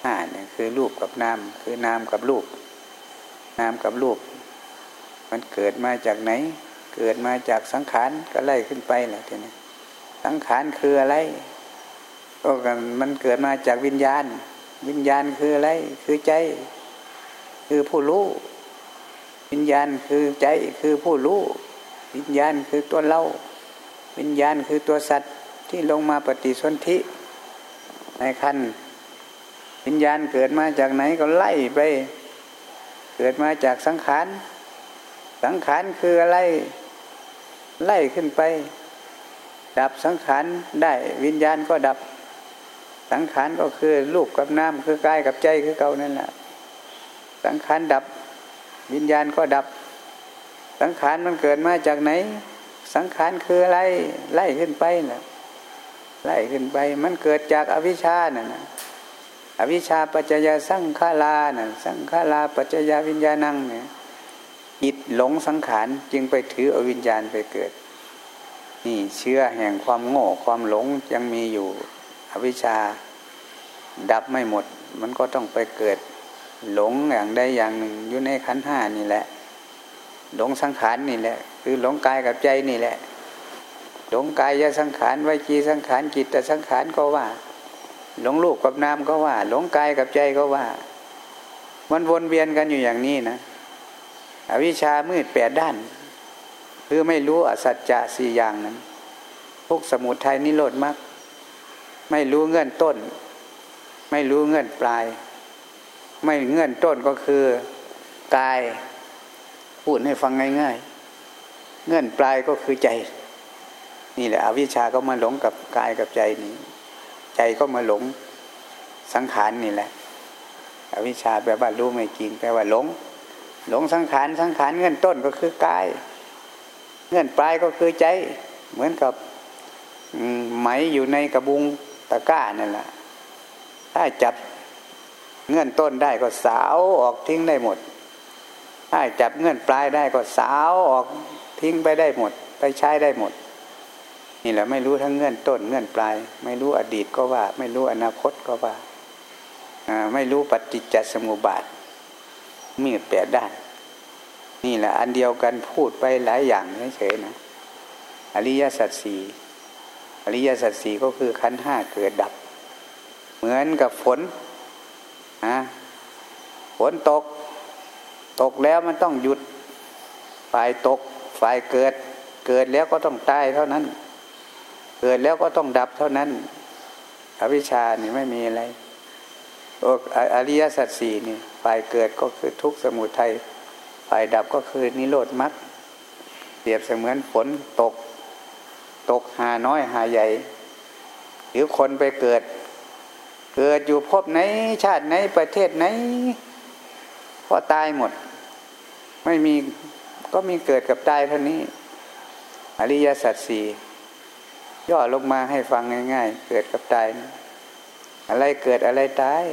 ห้าเนี่ยคือรูปกับนามคือนามกับรูปนามกับรูป มันเกิดมาจากไหน เกิดมาจากสังขารก็ไล่ขึ้นไปแหละทีนี้สังขารคืออะไรก็มันเกิดมาจากวิญญาณ วิญญาณคืออะไร คือใจ คือผู้รู้วิญญาณคือใจคือผู้รู้ วิญญาณคือตัวเรา วิญญาณคือตัวสัตว์ที่ลงมาปฏิสนธิในขันวิญญาณเกิดมาจากไหนก็ไล่ไป เกิดมาจากสังขาร สังขารคืออะไรไล่ขึ้นไป ดับสังขารได้วิญญาณก็ดับ สังขารก็คือลูกกับน้ำคือกายกับใจคือเก่านั่นแหละสังขารดับ วิญญาณก็ดับ สังขารมันเกิดมาจากไหน สังขารคืออะไรไล่ขึ้นไปนะไล่ขึ้นไป มันเกิดจากอวิชชาน่ะนะอวิชชาปัจจยาสังขาราน่ะสังขาราปัจจยาวิญญาณังเนี่ยจิตหลงสังขารจึงไปถืออวิญญาณไปเกิด นี่เชื่อแห่งความโง่ความหลงยังมีอยู่อวิชชาดับไม่หมด มันก็ต้องไปเกิด หลงอย่างใดอย่างหนึ่งอยู่ในขันห้านี่แหละ หลงสังขารนี่แหละ คือหลงกายกับใจนี่แหละ หลงกายยสังขารวิจีสังขารจิตแต่สังขารก็ว่า หลงลูกกับนามก็ว่า หลงกายกับใจก็ว่า มันวนเวียนกันอยู่อย่างนี้นะ อวิชามืดแปดด้าน คือไม่รู้อสัจจะสี่อย่างนั้นทุกสมุทัยนิโรธมากไม่รู้เงื่อนต้น ไม่รู้เงื่อนปลาย ไม่เงื่อนต้นก็คือกาย พูดให้ฟังง่ายๆ เงื่อนปลายก็คือใจ นี่แหละอวิชชาก็มาหลงกับกายกับใจนี่ใจก็มาหลงสังขารนี่แหละ อวิชชาแปลว่ารู้ไม่จริงแปลว่าหลง หลงสังขารสังขารเงื่อนต้นก็คือกาย เงื่อนปลายก็คือใจ เหมือนกับไหมอยู่ในกระบุงตะก้านั่นแหละถ้าจับเงื่อนต้นได้ก็สาวออกทิ้งได้หมด ถ้าจับเงื่อนปลายได้ก็สาวออกทิ้งไปได้หมด ไปใช้ได้หมด นี่แหละไม่รู้ทั้งเงื่อนต้นเงื่อนปลาย ไม่รู้อดีตก็ว่า ไม่รู้อนาคตก็ว่าไม่รู้ปฏิจจสมุปบาทมีแปดด้าน นี่แหละ อันเดียวกันพูดไปหลายอย่างเฉยๆนะอริยสัจสี่อริยสัจสี่ก็คือขันห้าเกิดดับ เหมือนกับฝนนะฝนตก ตกแล้วมันต้องหยุดฝ่ายตกฝ่ายเกิด เกิดแล้วก็ต้องตายเท่านั้น เกิดแล้วก็ต้องดับเท่านั้น อวิชชานี่ไม่มีอะไรอริยสัจสี่นี่ฝ่ายเกิดก็คือทุกข์สมุทัยฝ่ายดับก็คือนิโรธมรรคเปรียบเสมือนฝนตก ตกหาน้อยหาใหญ่ หรือคนไปเกิด เกิดอยู่พบไหนชาติไหนประเทศไหนก็ตายหมด ไม่มีก็มีเกิดกับตายเท่านี้ อริยสัจสี่ย่อลงมาให้ฟังง่าย ๆ เกิดกับตาย อะไรเกิดอะไรตาย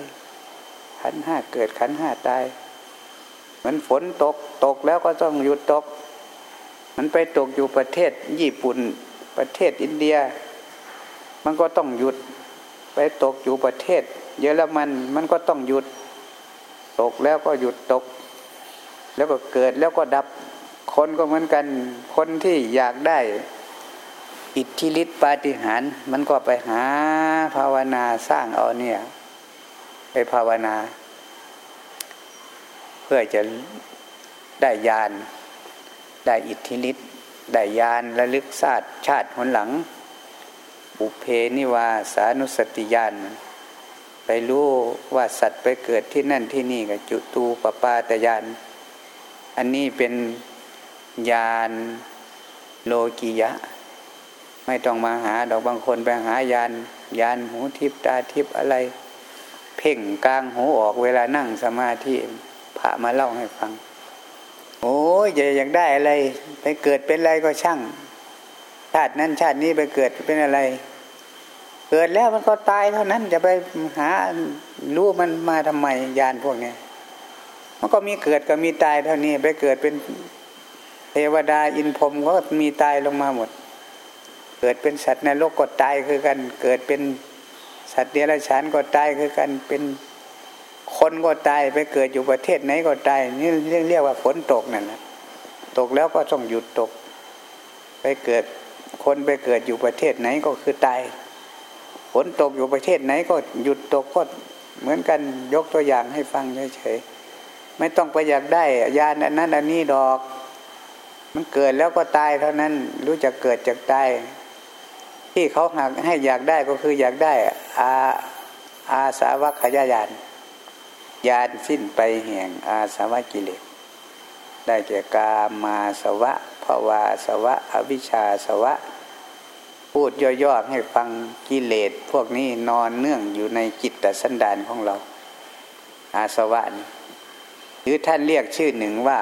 ขันห้าเกิดขันห้าตาย เหมือนฝนตกตกแล้วก็ต้องหยุดตก มันไปตกอยู่ประเทศญี่ปุ่น ประเทศอินเดีย มันก็ต้องหยุด ไปตกอยู่ประเทศ เยอรมันมันก็ต้องหยุด ตกแล้วก็หยุดตก แล้วก็เกิดแล้วก็ดับคนก็เหมือนกัน คนที่อยากได้ อิทธิฤทธิปาฏิหาริย์มันก็ไปหาภาวนาสร้างเอาเนี่ยไปภาวนา เพื่อจะได้ยานได้อิทธิฤทธิ์ได้ยานระลึกชาติชาติหนหลัง บุเพนิวาสานุสติยานไปรู้ว่าสัตว์ไปเกิดที่นั่นที่นี่กับจุตูปปาตยาน อันนี้เป็นยานโลกิยะ ไม่ต้องมาหาดอกบางคนไปหายานยานหูทิพตาทิพอะไร เพ่งกลางหูออกเวลานั่งสมาธิพระมาเล่าให้ฟัง โอ้ยอย่าอยากได้อะไร ไปเกิดเป็นอะไรก็ช่าง ชาตินั้นชาตินี้ไปเกิดเป็นอะไร เกิดแล้วมันก็ตายเท่านั้นจะไปหารู้มันมาทำไมยานพวกนี้ มันก็มีเกิดก็มีตายเท่านี้ ไปเกิดเป็นเทวดาอินพรมก็มีตายลงมาหมด เกิดเป็นสัตว์ในโลกก็ตายคือกัน เกิดเป็นสัตว์เดรัจฉานก็ตายคือกันเป็นคนก็ตายไปเกิดอยู่ประเทศไหนก็ตายนี่เรียกเรียกว่าฝนตกนั่นแหละตกแล้วก็ต้องหยุดตก ไปเกิดคนไปเกิดอยู่ประเทศไหนก็คือตายฝนตกอยู่ประเทศไหนก็หยุดตกก็เหมือนกันยกตัวอย่างให้ฟังเฉยๆ ไม่ต้องไปอยากได้ยานนั้นอันนี้ดอก มันเกิดแล้วก็ตายเท่านั้นรู้จักเกิดจากตายที่เขาหากให้อยากได้ก็คืออยากได้อาอาสาวะขยายานยานสิ้นไปแห่งอาสาวะกิเลสได้แก่กามาสวะภาวาสวะ อวิชชาสวะ พูดย่อๆให้ฟังกิเลสพวกนี้นอนเนื่องอยู่ในจิตตสันดานของเรา อาสวะนี่ หรือท่านเรียกชื่อหนึ่งว่า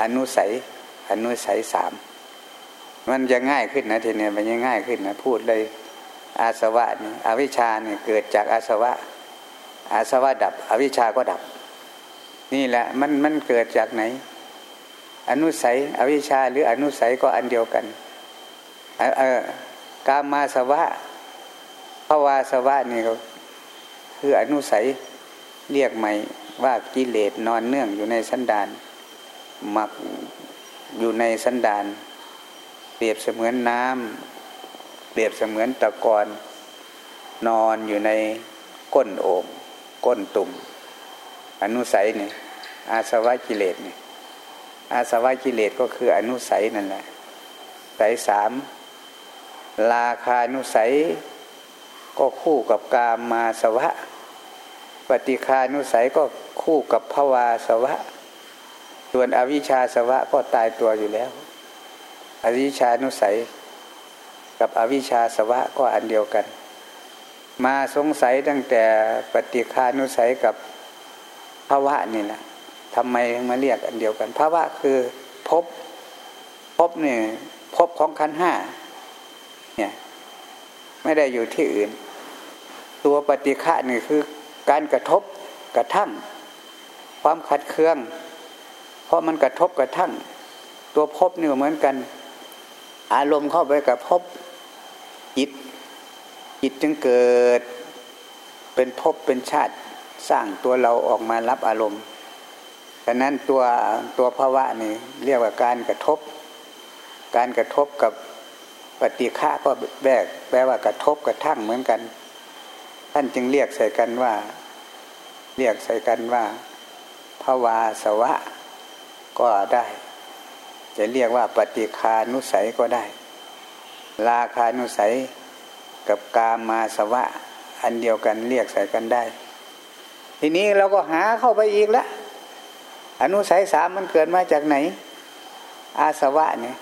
อนุสัย อนุสัยสามมันจะง่ายขึ้นนะทีนี้มันจะง่ายขึ้นนะพูดเลย อาสวะนี่อวิชานี่เกิดจากอาสวะ อาสวะดับ อวิชาก็ดับ นี่แหละมันมันเกิดจากไหน อนุสัย อวิชชาหรืออนุสัยก็อันเดียวกันเออกามาสวะภาวาสวะนี่ก็คืออนุสัยเรียกใหม่ ว่ากิเลสนอนเนื่องอยู่ในสันดานหมักอยู่ในสันดาน เปรียบเสมือนน้ำเปรียบเสมือนตะกอนนอนอยู่ในก้นโอ่งก้นตุ่ม อนุสัยเนี่ยอาสวะกิเลสเนี่ยอาสวะกิเลสก็คืออนุสัยนั่นแหละสายสามลาคานุสัยก็คู่กับกามมาสวะ ปฏิคานุสัยก็คู่กับภวาสวะ ส่วนอวิชชาสวะก็ตายตัวอยู่แล้วอริชานุสัย กับอวิชชาสวะก็อันเดียวกัน มาสงสัยตั้งแต่ปฏิคานุสัยกับภาวะนี่แหละทำไมมาเรียกอันเดียวกันภาวะคือพบพบเนี่ยพบของขันห้าเนี่ยไม่ได้อยู่ที่อื่น ตัวปฏิฆะนี่คือ การกระทบกระทั่ง ความขัดเคือง เพราะมันกระทบกระทั่ง ตัวพบนี่เหมือนกัน อารมณ์เข้าไปกับพบจิต จิตจึงเกิด เป็นพบเป็นชาติสร้างตัวเราออกมารับอารมณ์ดังนั้นตัวตัวภาวะนี่เรียกว่าการกระทบ การกระทบกับปฏิฆาก็แบกแปลว่ากระทบกระทั่งเหมือนกัน ท่านจึงเรียกใส่กันว่า เรียกใส่กันว่าภาวาสวะก็ได้ จะเรียกว่าปฏิคานุสัยก็ได้ ราคานุสัยกับกามาสวะ อันเดียวกันเรียกใส่กันได้ ทีนี้เราก็หาเข้าไปอีกแล้วอนุสัยสามมันเกิดมาจากไหน อาสวะเนี่ย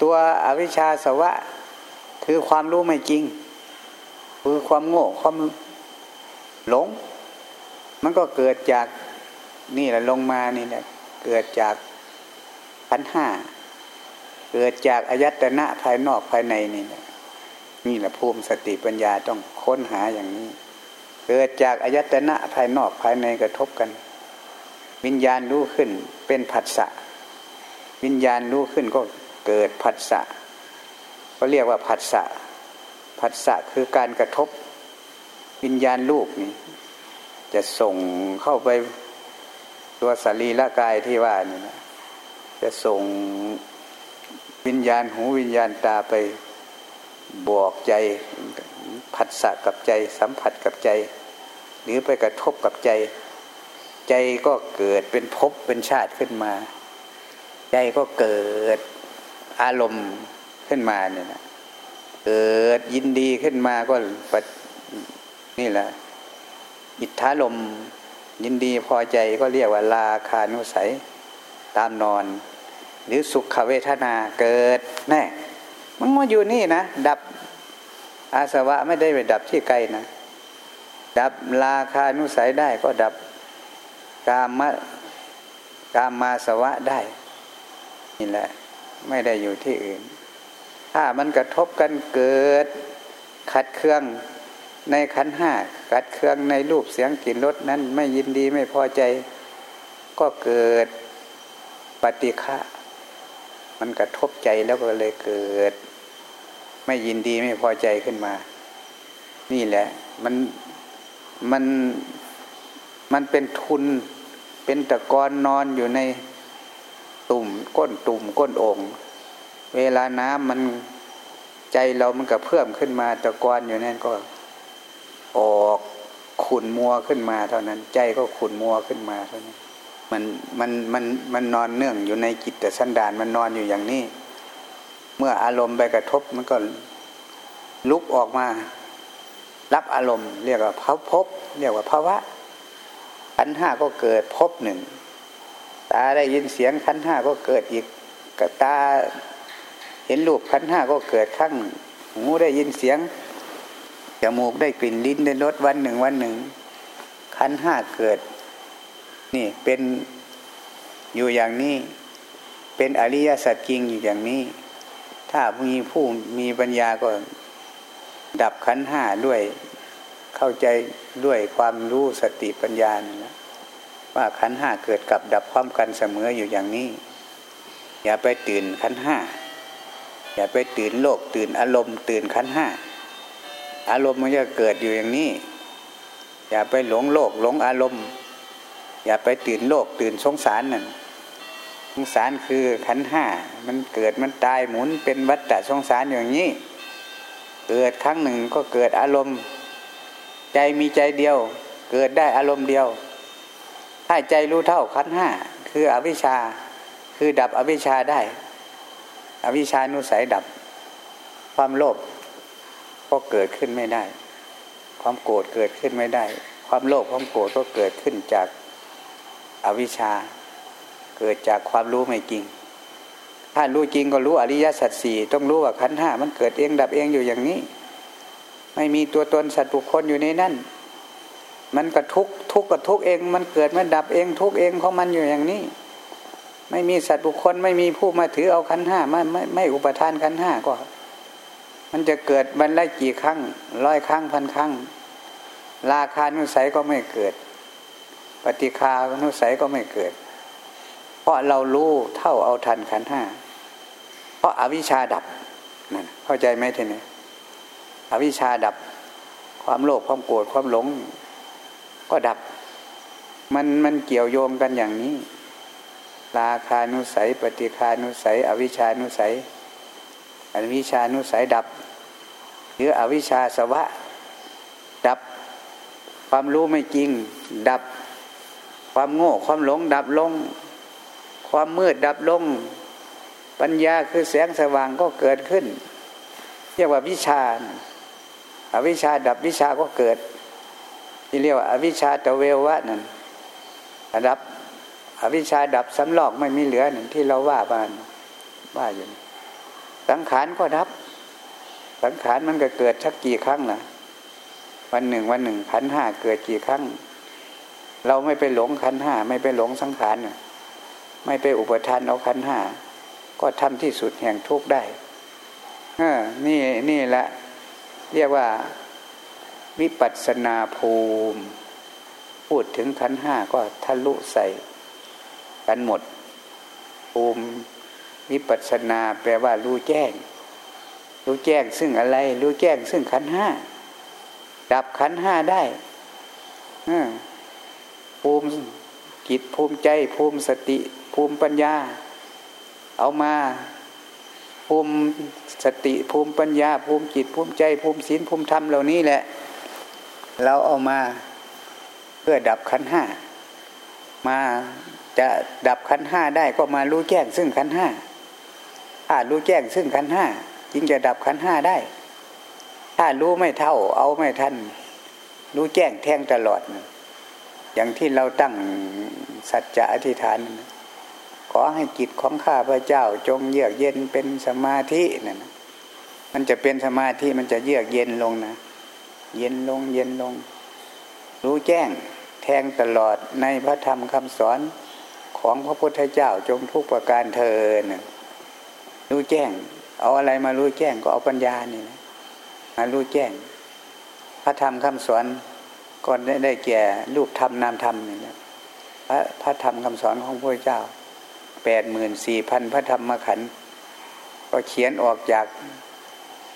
ตัวอวิชชาสวะคือความรู้ไม่จริง คือความโง่ความ หลง มันก็เกิดจากนี่แหละลงมานี่แหละเกิดจากพันห้าเกิดจากอายตนะภายนอกภายในนี่แหละนี่แหละภูมิสติปัญญาต้องค้นหาอย่างนี้ เกิดจากอายตนะภายนอกภายในกระทบกัน วิญญาณรู้ขึ้นเป็นผัสสะวิญญาณรู้ขึ้นก็เกิดผัสสะก็เรียกว่าผัสสะผัสสะคือการกระทบ วิญญาณลูกนี่จะส่งเข้าไปตัวสรีละกายที่ว่านี่นะจะส่งวิญญาณหูวิญญาณตาไปบอกใจผัสสะกับใจสัมผัสกับใจ หรือไปกระทบกับใจ ใจก็เกิดเป็นภพเป็นชาติขึ้นมา ใจก็เกิดอารมณ์ขึ้นมาเนี่ยนะเกิดยินดีขึ้นมาก็ป นี่แหละ อิทธาลมยินดีพอใจก็เรียกว่าลาคานุสัยตามนอน หรือสุขเวทนาเกิดแน่มันมาอยู่นี่นะ ดับอาสวะไม่ได้ไปดับที่ไกลนะ ดับราคานุสัยได้ก็ดับกามะกามาสวะได้ นี่แหละ ไม่ได้อยู่ที่อื่น ถ้ามันกระทบกันเกิดขัดเครื่อง ในขันห้าขัดเครื่องในรูปเสียงกลิ่นรสนั้นไม่ยินดีไม่พอใจ ก็เกิดปฏิฆะมันกระทบใจแล้วก็เลยเกิด ไม่ยินดีไม่พอใจขึ้นมา นี่แหละ มันมันมันเป็นทุนเป็นตะกอนนอนอยู่ในตุ่มก้นตุ่มก้นองเวลาน้ำมันใจเรามันก็เพิ่มขึ้นมาตะกอนอยู่นั่นก็ ออกขุนมัวขึ้นมาเท่านั้น ใจก็ขุนมัวขึ้นมาเท่านั้นมันมันมันมันนอนเนื่องอยู่ในจิตแต่สันดานมันนอนอยู่อย่างนี้ เมื่ออารมณ์ไปกระทบมันก็ลุกออกมา รับอารมณ์ เรียกว่าภพพเรียกว่าภาวะขันห้าก็เกิดพบหนึ่งตาได้ยินเสียงขันห้าก็เกิดอีกกตาเห็นรูปขันห้าก็เกิดข้างหูได้ยินเสียง จมูกได้กลิ่นลิ้นได้รสวันหนึ่งวันหนึ่งขันห้าเกิด นี่เป็นอยู่อย่างนี้ เป็นอริยสัจจริงอยู่อย่างนี้ ถ้ามีผู้มีปัญญาก็ดับขันห้าด้วยเข้าใจด้วยความรู้สติปัญญานะว่าขันห้าเกิดกับดับพร้อมกันเสมออยู่อย่างนี้ อย่าไปตื่นขันห้าอย่าไปตื่นโลกตื่นอารมณ์ ตื่นขันห้า อารมณ์มันจะเกิดอยู่อย่างนี้ อย่าไปหลงโลกหลงอารมณ์ อย่าไปตื่นโลกตื่นสงสารนั่นสงสารคือขันห้ามันเกิดมันตายหมุนเป็นวัฏฏะสงสารอย่างนี้ เกิดครั้งหนึ่งก็เกิดอารมณ์ ใจมีใจเดียว เกิดได้อารมณ์เดียว ถ้าใจรู้เท่าขันห้าคืออวิชชาคือดับอวิชชาได้ อวิชชานุสัยดับ ความโลภ ก็เกิดขึ้นไม่ได้ ความโกรธเกิดขึ้นไม่ได้ ความโลภความโกรธก็เกิดขึ้นจากอวิชชา เกิดจากความรู้ไม่จริง ถ้ารู้จริงก็รู้อริยสัจสี่ต้องรู้ว่าขันห้ามันเกิดเองดับเองอยู่อย่างนี้ ไม่มีตัวตนสัตว์บุคคลอยู่ในนั่น มันก็ทุกทุกก็ทุกเอง มันเกิดมันดับเองทุกเองของมันอยู่อย่างนี้ ไม่มีสัตว์บุคคลไม่มีผู้มาถือเอาขันห้าไม่ไม่ไม่อุปทานขันห้าก็ มันจะเกิดมันละกี่ครั้งร้อยครั้งพันครั้งราคานุสัยก็ไม่เกิด ปฏิคานุสัยก็ไม่เกิด เพราะเรารู้เท่าเอาทันขันห้าเพราะอาวิชชาดับนั่นเข้าใจไหมทีนี้อวิชชาดับ ความโลภความโกรธความหลง ก็ดับ มันมันเกี่ยวโยงกันอย่างนี้ราคานุสัย ปฏิคานุสัย อวิชานุสัย อวิชานุสัยดับ หรืออวิชาสวะ ดับความรู้ไม่จริง ดับความโง่ความหลงดับลง ความมืดดับลง ปัญญาคือแสงสว่างก็เกิดขึ้นเรียกว่าวิชาอวิชาดับวิชาก็เกิด ที่เรียกว่าอวิชาตะเววะนั่นดับอวิชาดับสำลอกไม่มีเหลือหนึ่งที่เราว่าบ้านว่าอยู่ สังขารก็ดับ สังขารมันก็เกิดชักกี่ครั้งล่ะ วันหนึ่งวันหนึ่งขันห้าเกิดกี่ครั้ง เราไม่ไปหลงขันห้าไม่ไปหลงสังขารไม่ไปอุปทานเอาขันห้าก็ทำที่สุดแห่งทุกได้เออนี่นี่แหละ เรียกว่าวิปัสนาภูมิ พูดถึงขันห้าก็ทะลุใส่กันหมดภูมิ วิปัสนาแปลว่ารู้แจ้ง รู้แจ้งซึ่งอะไร รู้แจ้งซึ่งขันห้าดับขันห้าได้ภูมิจิตภูมิใจ ภูมิสติ ภูมิปัญญา เอามาภูมิสติภูมิปัญญา ภูมิจิตภูมิใจ ภูมิศีลภูมิธรรมเหล่านี้แหละ เราเอามาเพื่อดับขันห้ามาจะดับขันห้าได้ก็มารู้แจ้งซึ่งขันห้า ถ้ารู้แจ้งซึ่งขันห้าจึงจะดับขันห้าได้ ถ้ารู้ไม่เท่า เอาไม่ทัน รู้แจ้งแทงตลอด อย่างที่เราตั้งสัจจะอธิษฐาน ขอให้จิตของข้าพระเจ้าจงเยือกเย็นเป็นสมาธินั่นมันจะเป็นสมาธิมันจะเยือกเย็นลงนะ เย็นลงเย็นลง รู้แจ้งแทงตลอดในพระธรรมคำสอนของพระพุทธเจ้าจงทุกประการเธอนี่ย รู้แจ้ง เอาอะไรมารู้แจ้งก็เอาปัญญานี่นะมารู้แจ้ง พระธรรมคำสอนก็ได้ได้แก่รูปธรรมนามธรรมนี่นะพระพระธรรมคำสอนของพระเจ้าแปดหมื่นสี่พันพระธรรมขันธ์ก็เขียนออกจาก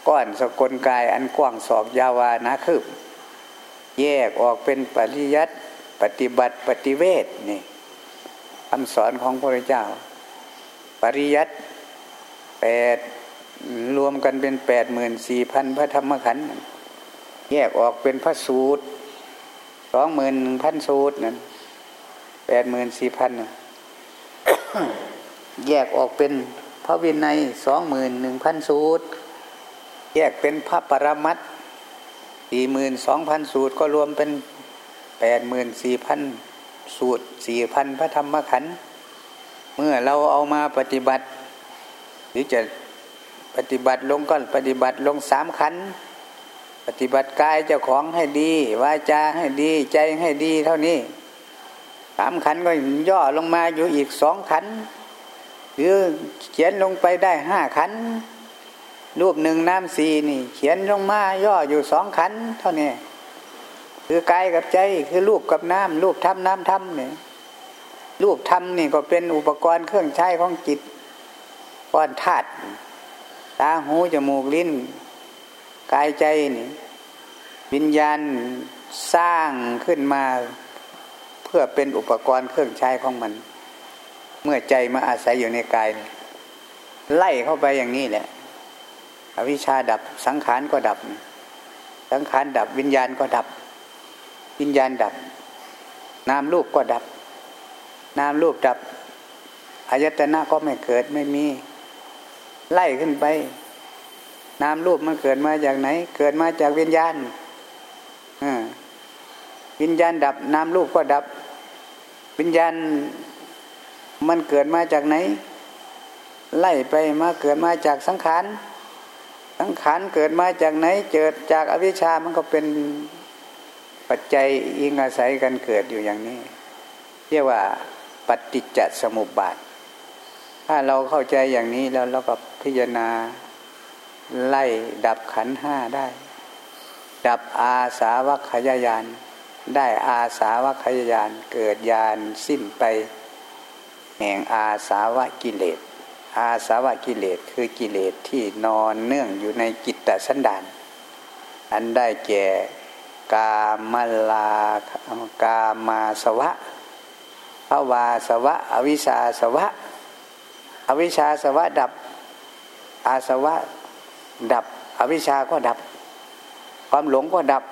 ก้อนสกลกายอันกว้างศอกยาวานะคืบ แยกออกเป็นปริยัติปฏิบัติปฏิเวทนี่คำสอนของพระเจ้า ปริยัติ แปดรวมกันเป็นแปดหมื่นสี่พันพระธรรมขันธ์แยกออกเป็นพระสูตรสองหมื่นพันสูตรนั่นแปดหมื่นสี่พันแยกออกเป็นพระวินัยสองหมื่นหนึ่งพันสูตร แยกเป็นพระปรมัตสี่หมื่นสองพันสูตรก็รวมเป็นแปดหมื่นสี่พันสูตรสี่พันพระธรรมขันธ์เมื่อเราเอามาปฏิบัติ หรือจะปฏิบัติลงก็ปฏิบัติลงสามขันปฏิบัติกายเจ้าของให้ดีวาจาให้ดีใจให้ดีเท่านี้สามขันก็ย่อลงมาอยู่อีกสองขันหรือเขียนลงไปได้ห้าขันรูปหนึ่งน้ำสีนี่ เขียนลงมาย่ออยู่สองขันเท่านี้คือกายกับใจคือรูปกับน้ำรูปทำน้ำทำเนี่ยรูปทำนี่ก็เป็นอุปกรณ์เครื่องใช้ของจิต ก้อนธาตุตาหูจมูกลิ้น กายใจนี่วิญญาณสร้างขึ้นมาเพื่อเป็นอุปกรณ์เครื่องใช้ของมัน เมื่อใจมาอาศัยอยู่ในกาย ไล่เข้าไปอย่างนี้แหละอวิชชาดับสังขารก็ดับ สังขารดับวิญญาณก็ดับ วิญญาณดับ นามรูปก็ดับ นามรูปดับอายตนะก็ไม่เกิดไม่มี ไล่ขึ้นไป นามรูปมันเกิดมาจากไหน เกิดมาจากวิญญาณวิญญาณดับ นามรูปก็ดับ วิญญาณมันเกิดมาจากไหน ไล่ไปมาเกิดมาจากสังขารสังขารเกิดมาจากไหน เกิดจากอวิชชามันก็เป็นปัจจัยอิงอาศัยกันเกิดอยู่อย่างนี้ เรียกว่าปฏิจจสมุปบาท ถ้าเราเข้าใจอย่างนี้แล้วเราก็พิจารณาไล่ดับขันห้าได้ ดับอาสาวัคยายาน ได้อาสาวัคยายานเกิดยานสิ้นไป แห่งอาสาวะกิเลส อาสาวะกิเลสคือกิเลสที่นอนเนื่องอยู่ในจิตตสันดาน อันได้แก่กามลากามาสวะภาวาสวะ อวิชาสวะ อวิชชาสวะดับ อาสวะดับ อวิชาก็ดับ ความหลงก็ดับ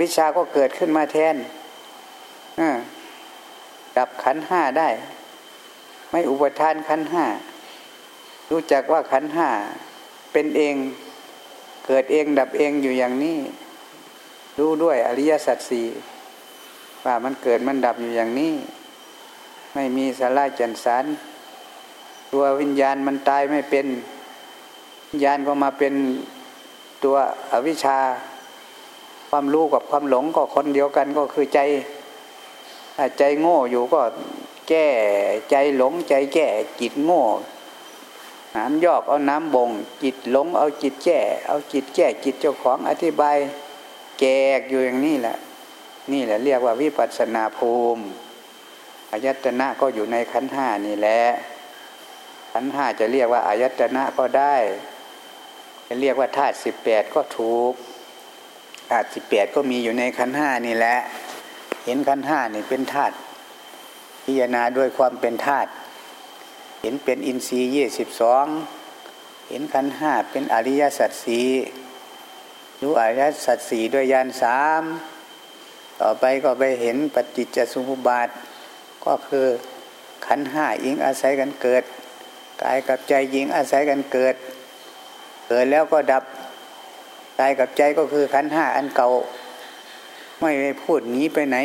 วิชาก็เกิดขึ้นมาแทนดับขันห้าได้ ไม่อุปทานขันห้ารู้จักว่าขันห้าเป็นเองเกิดเองดับเองอยู่อย่างนี้รู้ด้วยอริยสัจสี่ว่ามันเกิดมันดับอยู่อย่างนี้ ไม่มีสาระจันสาร ตัววิญญาณมันตายไม่เป็นวิญญาณก็มาเป็นตัวอวิชชา ความรู้กับความหลงก็คนเดียวกันก็คือใจใจโง่อยู่ก็แก้ใจหลงใจแก้จิตโง่น้ำยอกเอาน้ำบ่ง จิตหลงเอาจิตแก้เอาจิตแก้จิตเจ้าของอธิบาย แกกอยู่อย่างนี้แหละ นี่แหละเรียกว่าวิปัสนาภูมิอายตนะก็อยู่ในขันห้านี่แหละ ขันห้าจะเรียกว่าอายตนะก็ได้จะเรียกว่าธาตุสิบแปดก็ถูกธาตุสิบแปดก็มีอยู่ในขันห้านี่แหละ เห็นขันห้านี่เป็นธาตุพิจารณาด้วยความเป็นธาตุเห็นเป็นอินทรีย์ยี่สิบสองเห็นขันห้าเป็นอริยสัจสี่รู้อริยสัจสี่ด้วยยานสามต่อไปก็ไปเห็นปฏิจจสมุปบาท ก็คือขันห้ายิงอาศัยกันเกิด กายกับใจยิงอาศัยกันเกิด เกิดแล้วก็ดับกายกับใจก็คือขันห้าอันเก่า ไม่ไปพูดหนีไปไหน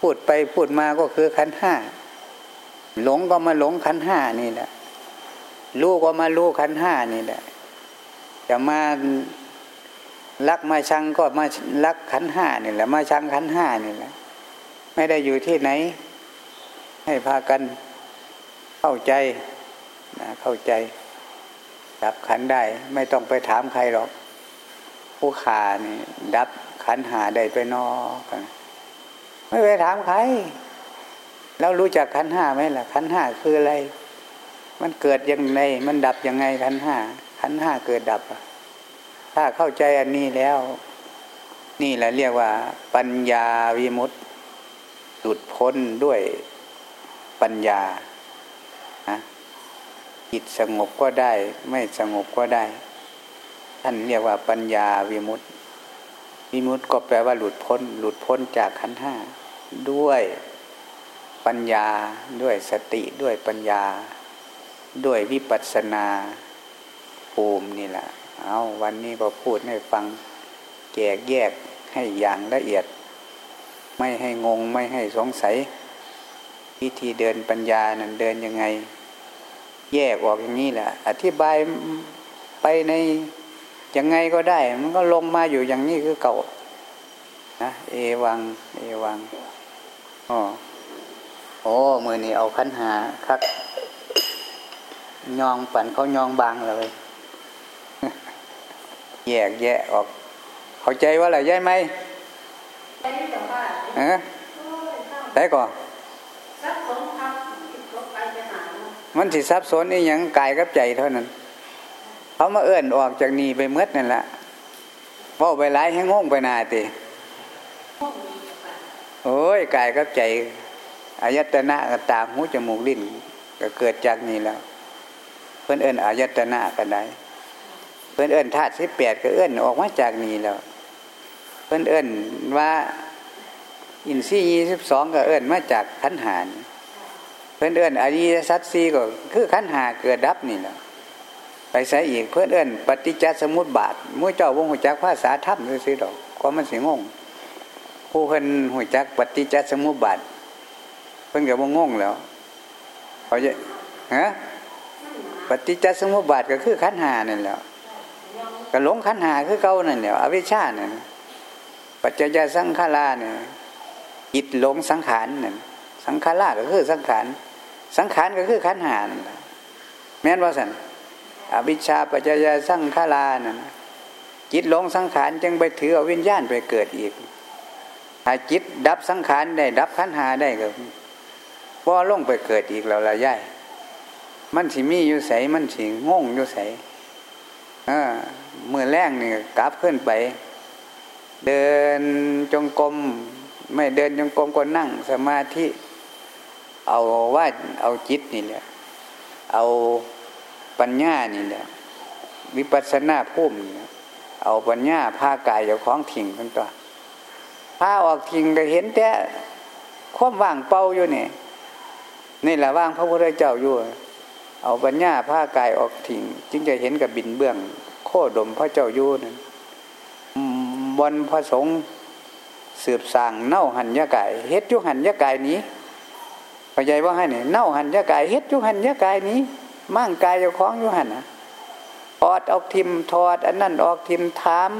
พูดไปพูดมาก็คือขันห้าหลงก็มาหลงขันห้านี่แหละรู้ก็มารู้ขันห้านี่แหละจะมารักมาชังก็มารักขันห้านี่แหละมาชังขันห้านี่แหละไม่ได้อยู่ที่ไหน ให้พากัน เข้าใจนะเข้าใจดับขันได้ ไม่ต้องไปถามใครหรอก ผู้ขานี่ดับขันหาได้ไปนอกไม่ไปถามใครแล้วรู้จักขันห้าไหมล่ะ ขันห้าคืออะไร มันเกิดยังไง มันดับยังไงขันห้าขันห้าเกิดดับ ถ้าเข้าใจอันนี้แล้ว นี่แหละเรียกว่า ปัญญาวิมุตติหลุดพ้นด้วยปัญญา จิตสงบก็ได้ ไม่สงบก็ได้ ท่านเรียกว่าปัญญาวิมุตติวิมุตติก็แปลว่าหลุดพ้น หลุดพ้นจากขันห้าด้วยปัญญาด้วยสติด้วยปัญญา ด้วยวิปัสสนาภูมินี่แหละเอาวันนี้ก็พูดให้ฟังแยกแยกให้อย่างละเอียด ไม่ให้งงไม่ให้สงสัย วิธีเดินปัญญานั้นเดินยังไง แยกออกอย่างนี้แหละ อธิบายไปในยังไงก็ได้ มันก็ลงมาอยู่อย่างนี้คือเก่านะเอวัง เอวังอ๋อโอ้มือนี่เอาขันหาครับยองปั่นเขายองบางเลย แยกแยะออก เข้าใจว่าอะไรย่ไหมเออได้ก่อน มันสิซับซ้อนนี่ยังกายกับใจเท่านั้นเขามาเอื้อนออกจากนี่ไปเมื่อนั่นแหละว่าะไปไล่ให้งงไปนาติโอ้ยกายกับใจอายตนะก็ตามหูจมูกลิ้นก็เกิดจากนี่แล้ว เพื่อนเอื้อนอายตนะกันได้เพื่อนเอิญธาตุสิบแปดก็เอิญออกมาจากนี้แล้ว เพื่อนเอิญว่าอินทรีย์ยี่สิบสองก็เอิญมาจากขันหาน เพื่อนเอิญอริยสัจสีก็คือขันหาเกิดดับนี่แหละไปใส่อีกเพื่อนเอิญปฏิจจสมุติบาทมุ่เจ้าวงหัวจักภาษาธรรมซื้อดอกก็มันเสิงงผู้เพิ่นหัวจักปฏิจจสมุติบาทเพิ่นกับวงงงแล้วเขาจะฮะปฏิจจสมุปบาทก็คือขันหานั่นแหละก็หลงขันหาคือเก่านั่นแหละอวิชชาเนี่ยปัจจยสังขาราเนี่ยจิตหลงสังขารนั่น สังขาราก็คือสังขาร สังขารก็คือขันหานแม้นว่าสันอวิชชาปัจจยสังขารานั่นจิตหลงสังขารจึงไปถือเอาวิญญาณไปเกิดอีกถ้าจิตดับสังขารได้ดับขันหาได้ก็พอลงไปเกิดอีกเราละย่ายมันสิมีอยู่ใสมันสิงงอยู่ใสเมื่อแรกนี่กลับขึ้นไป เดินจงกรมไม่เดินจงกรมก็นั่งสมาธิ เอาว่าเอาจิตนี่แหละเอาปัญญานี่แหละวิปัสสนาพุ่มนี่เอาปัญญาพากายเจ้าของถิ่งกันตัวพาออกถิ่งก็เห็นแต่ความว่างเป้าอยู่นี่นี่แหละว่างพระพุทธเจ้าอยู่ เอาปัญญาผ้ากายออกถิ่งจึงจะเห็นกับบินเบื้อง โคดมพระเจ้าอยู่นั่นบนพระสงฆ์สืบสางเน่าหันยากายเฮ็ดยุหันยากายนี้ พยายว่าให้เนี่ยเน่าหันยากายเฮ็ดยุหันยากายนี้มั่งกายเจ้าของยุหันนะถอดออกทิมถอด อันนั้นออกทิมถาม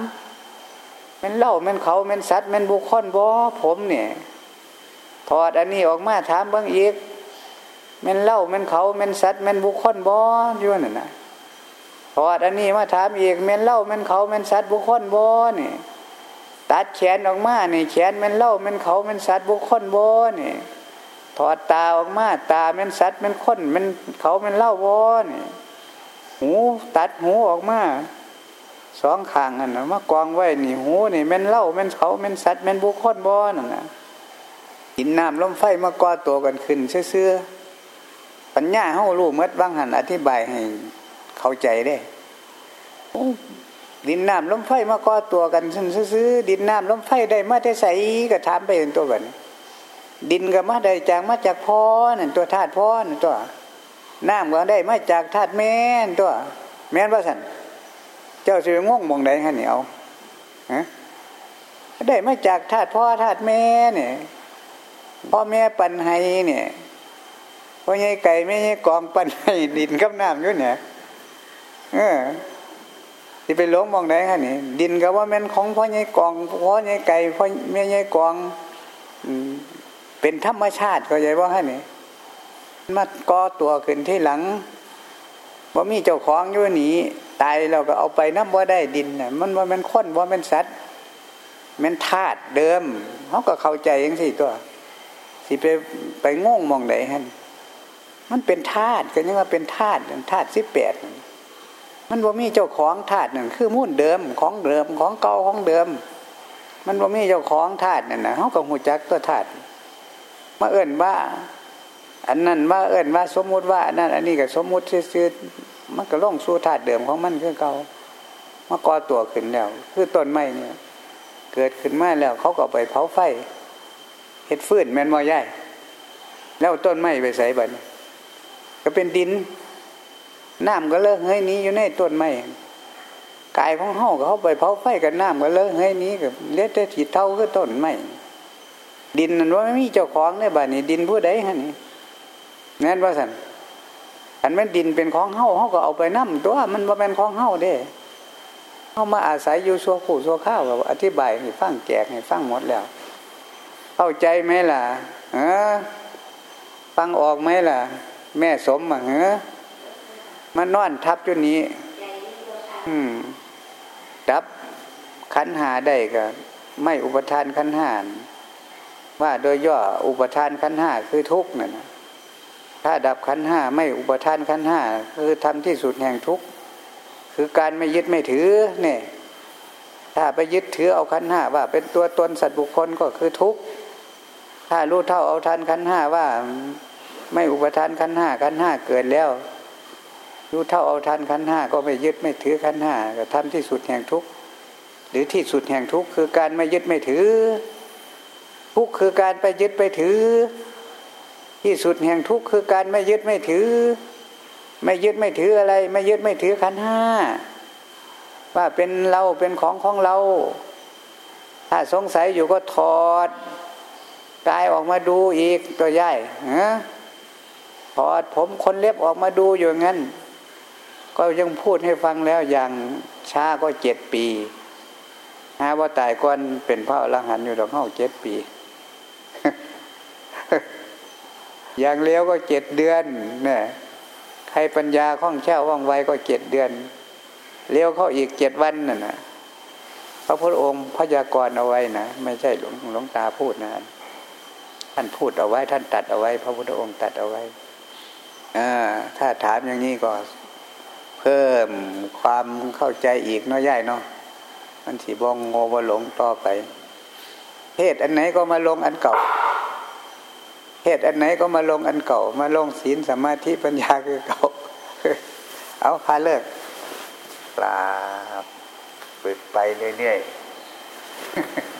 มันเล่ามันเขามันสัตว์มันบุคคลบ่ผมเนี่ยถอดอันนี้ออกมาถามบ้างอีกมันเล่ามันเขามันสัตว์มันบุคคลบ่อยู่นั่นนะถอดอันนี้มาถามอีกมันเล่ามันเขามันสัตว์บุคคลบ่นี่ยตัดแขนออกมาเนี่ยแขนมันเล่ามันเขามันสัตว์บุคคลบ่นี่ย ถอดตาออกมาตามันสัตว์มันคนมันเขามันเล่าบ่นี่หูตัดหูออกมาสองข้างอันนะมากองไว้นี่หูนี่มันเล่ามันเขามันสัตว์มันบุคคลบ่นั่นนะหินน้ำล้มไฟมาก่อตัวกันขึ้นเสื้อปัญญาเฮารู้เมื่อวังหันอธิบายให้เข้าใจได้ดินน้ำล้มไฟมาก่อตัวกัน ซื้อดินน้ำล้มไฟได้มาได้ใส่ก็ถามไปเป็นตัวกัน ดินก็มาได้จากมาจากพ่อนั่นตัวธาตุพ่อนั่นตัวน้ำก็ได้มาจากธาตุแม่นตัว แม่นว่าสันเจ้าสิงงมองใดฮะเนี่ยเอาฮะได้มาจากธาตุพ่อธาตุแม่เนี่ยพ่อแม่ปันให้เนี่ยพราะไงไก่ไม่ใช่กองปันให้ดินกับน้ำอยู่เนี่ยเออที่ไปหลงมองได้ฮะนี่ดินก็ว่าแมันของพ่อไงกองพ่อไงไก่พ่อไม่ไงกอง เป็นธรรมชาติก็ใหญ่ว่าฮะนี่มาก่อตัวขึ้นที่หลังว่ามีเจ้าของอยู่หนีตายเราก็เอาไปน้ำว่าได้ดินน่ะมันว่ามันค้นว่ามันสัตว์มันธาตุเดิมเขาก็เข้าใจยังสิตัว สิไปไปงงมองไหนฮะมันเป็นธาตุก็ยังว่าเป็นธาตุธาตุสิบแปดมันว่ามีเจ้าของธาตุหนึ่งคือมุ่นเดิมของเดิมของเก่าของเดิม มันว่ามีเจ้าของธาตุนั่นนะเขาก็หูจักตัวธาตุ มาเอื่นว่า อันนั้นว่าเอื่นว่าสมมุติว่านั่นอันนี้ก็สมมุติซื่อมันก็ล่องสู้ธาตุเดิมของมันคือเก่ามาก่อตัวขึ้นแล้วคือต้นไม้เนี่ย เกิดขึ้นมาแล้ว เขาก็ไปเผาไฟเห็ดฟืนแมนมอใหญ่แล้วต้นไม้ไปใส่บันก็เป็นดินน้ำก็เลิกเฮ้ยนี้อยู่ในต้นไม้กายของห้อก็เขาไปเผาไฟกันน้ำก็เลิกเฮ้ยนี้กับเล็ดได้ถีเท่าก็ต้นไม้ ดินนั้นว่าไม่มีเจ้าของในบ้านนี้ดินผู้ใดฮะนี่แน่นว่าสันอันแม่นดินเป็นของเฮาเฮาก็เอาไปน้ำตัวมันว่าเป็นของเฮาเด้เฮามาอาศัยอยู่ชัวขู่ชัวข้าวกับอธิบายให้ฟังแจกให้ฟังหมดแล้ว เข้าใจไหมล่ะเออฟังออกไหมล่ะ แม่สมมาเหรอมันนอนทับจุดนี้ อืมดับขันหาได้ก็ไม่อุปทานขันหาน ว่าโดยย่ออุปทานขั้นห้าคือทุกข์นั่นถ้าดับขั้นห้าไม่อุปทานขั้นห้าคือทำที่สุดแห่งทุกข์คือการไม่ยึดไม่ถือเนี่ยถ้าไปยึดถือเอาขั้นห้าว่า เป็นตัวตนสัตว์บุคคลก็คือทุกข์ถ้ารู้เท่าเอาทันขั้นห้าว่าไม่อุปทานขั้นห้าขั้นห้าเกิดแล้วรู้เท่าเอาทันขั้นห้าก็ไม่ยึดไม่ถือขั้นห้าก็ทำที่สุดแห่งทุกข์หรือที่สุดแห่งทุกข์คือการไม่ยึดไม่ถือ ทุกข์คือการไปยึดไปถือ ที่สุดแห่งทุกข์คือการไม่ยึดไม่ถือ ไม่ยึดไม่ถืออะไร ไม่ยึดไม่ถือขันห้าว่าเป็นเราเป็นของของเรา ถ้าสงสัยอยู่ก็ถอดกายออกมาดูอีกตัวใหญ่ฮะถอดผมคนเล็บออกมาดูอยู่งั้น ก็ยังพูดให้ฟังแล้วอย่างช้าก็เจ็ดปีหาว่าตายก่อนเป็นพระอรหันต์อยู่ดอกเข้าเจ็ดปี อย่างเลี้ยวก็เจ็ดเดือนเนี่ยใครปัญญาคล่องแคล่วว่องไวก็เจ็ดเดือน เลี้ยวเข้าอีกเจ็ดวันน่ะนะพระพุทธองค์พยากรณ์เอาไว้นะไม่ใช่หลวงหลวงตาพูดนะท่านพูดเอาไว้ ท่านตัดเอาไว้ พระพุทธองค์ตัดเอาไว้อ่าถ้าถามอย่างนี้ก็ เพิ่มความเข้าใจอีกนาะย่ายเนาะมันสีบองโงวหลงต่อไปเพศอันไหนก็มาลงอันเก่า เหตุอันไหนก็มาลงอันเก่า มาลงศีลสมาธิปัญญาคือเก่า เอาพาเลิกลาไปเรื่อยๆ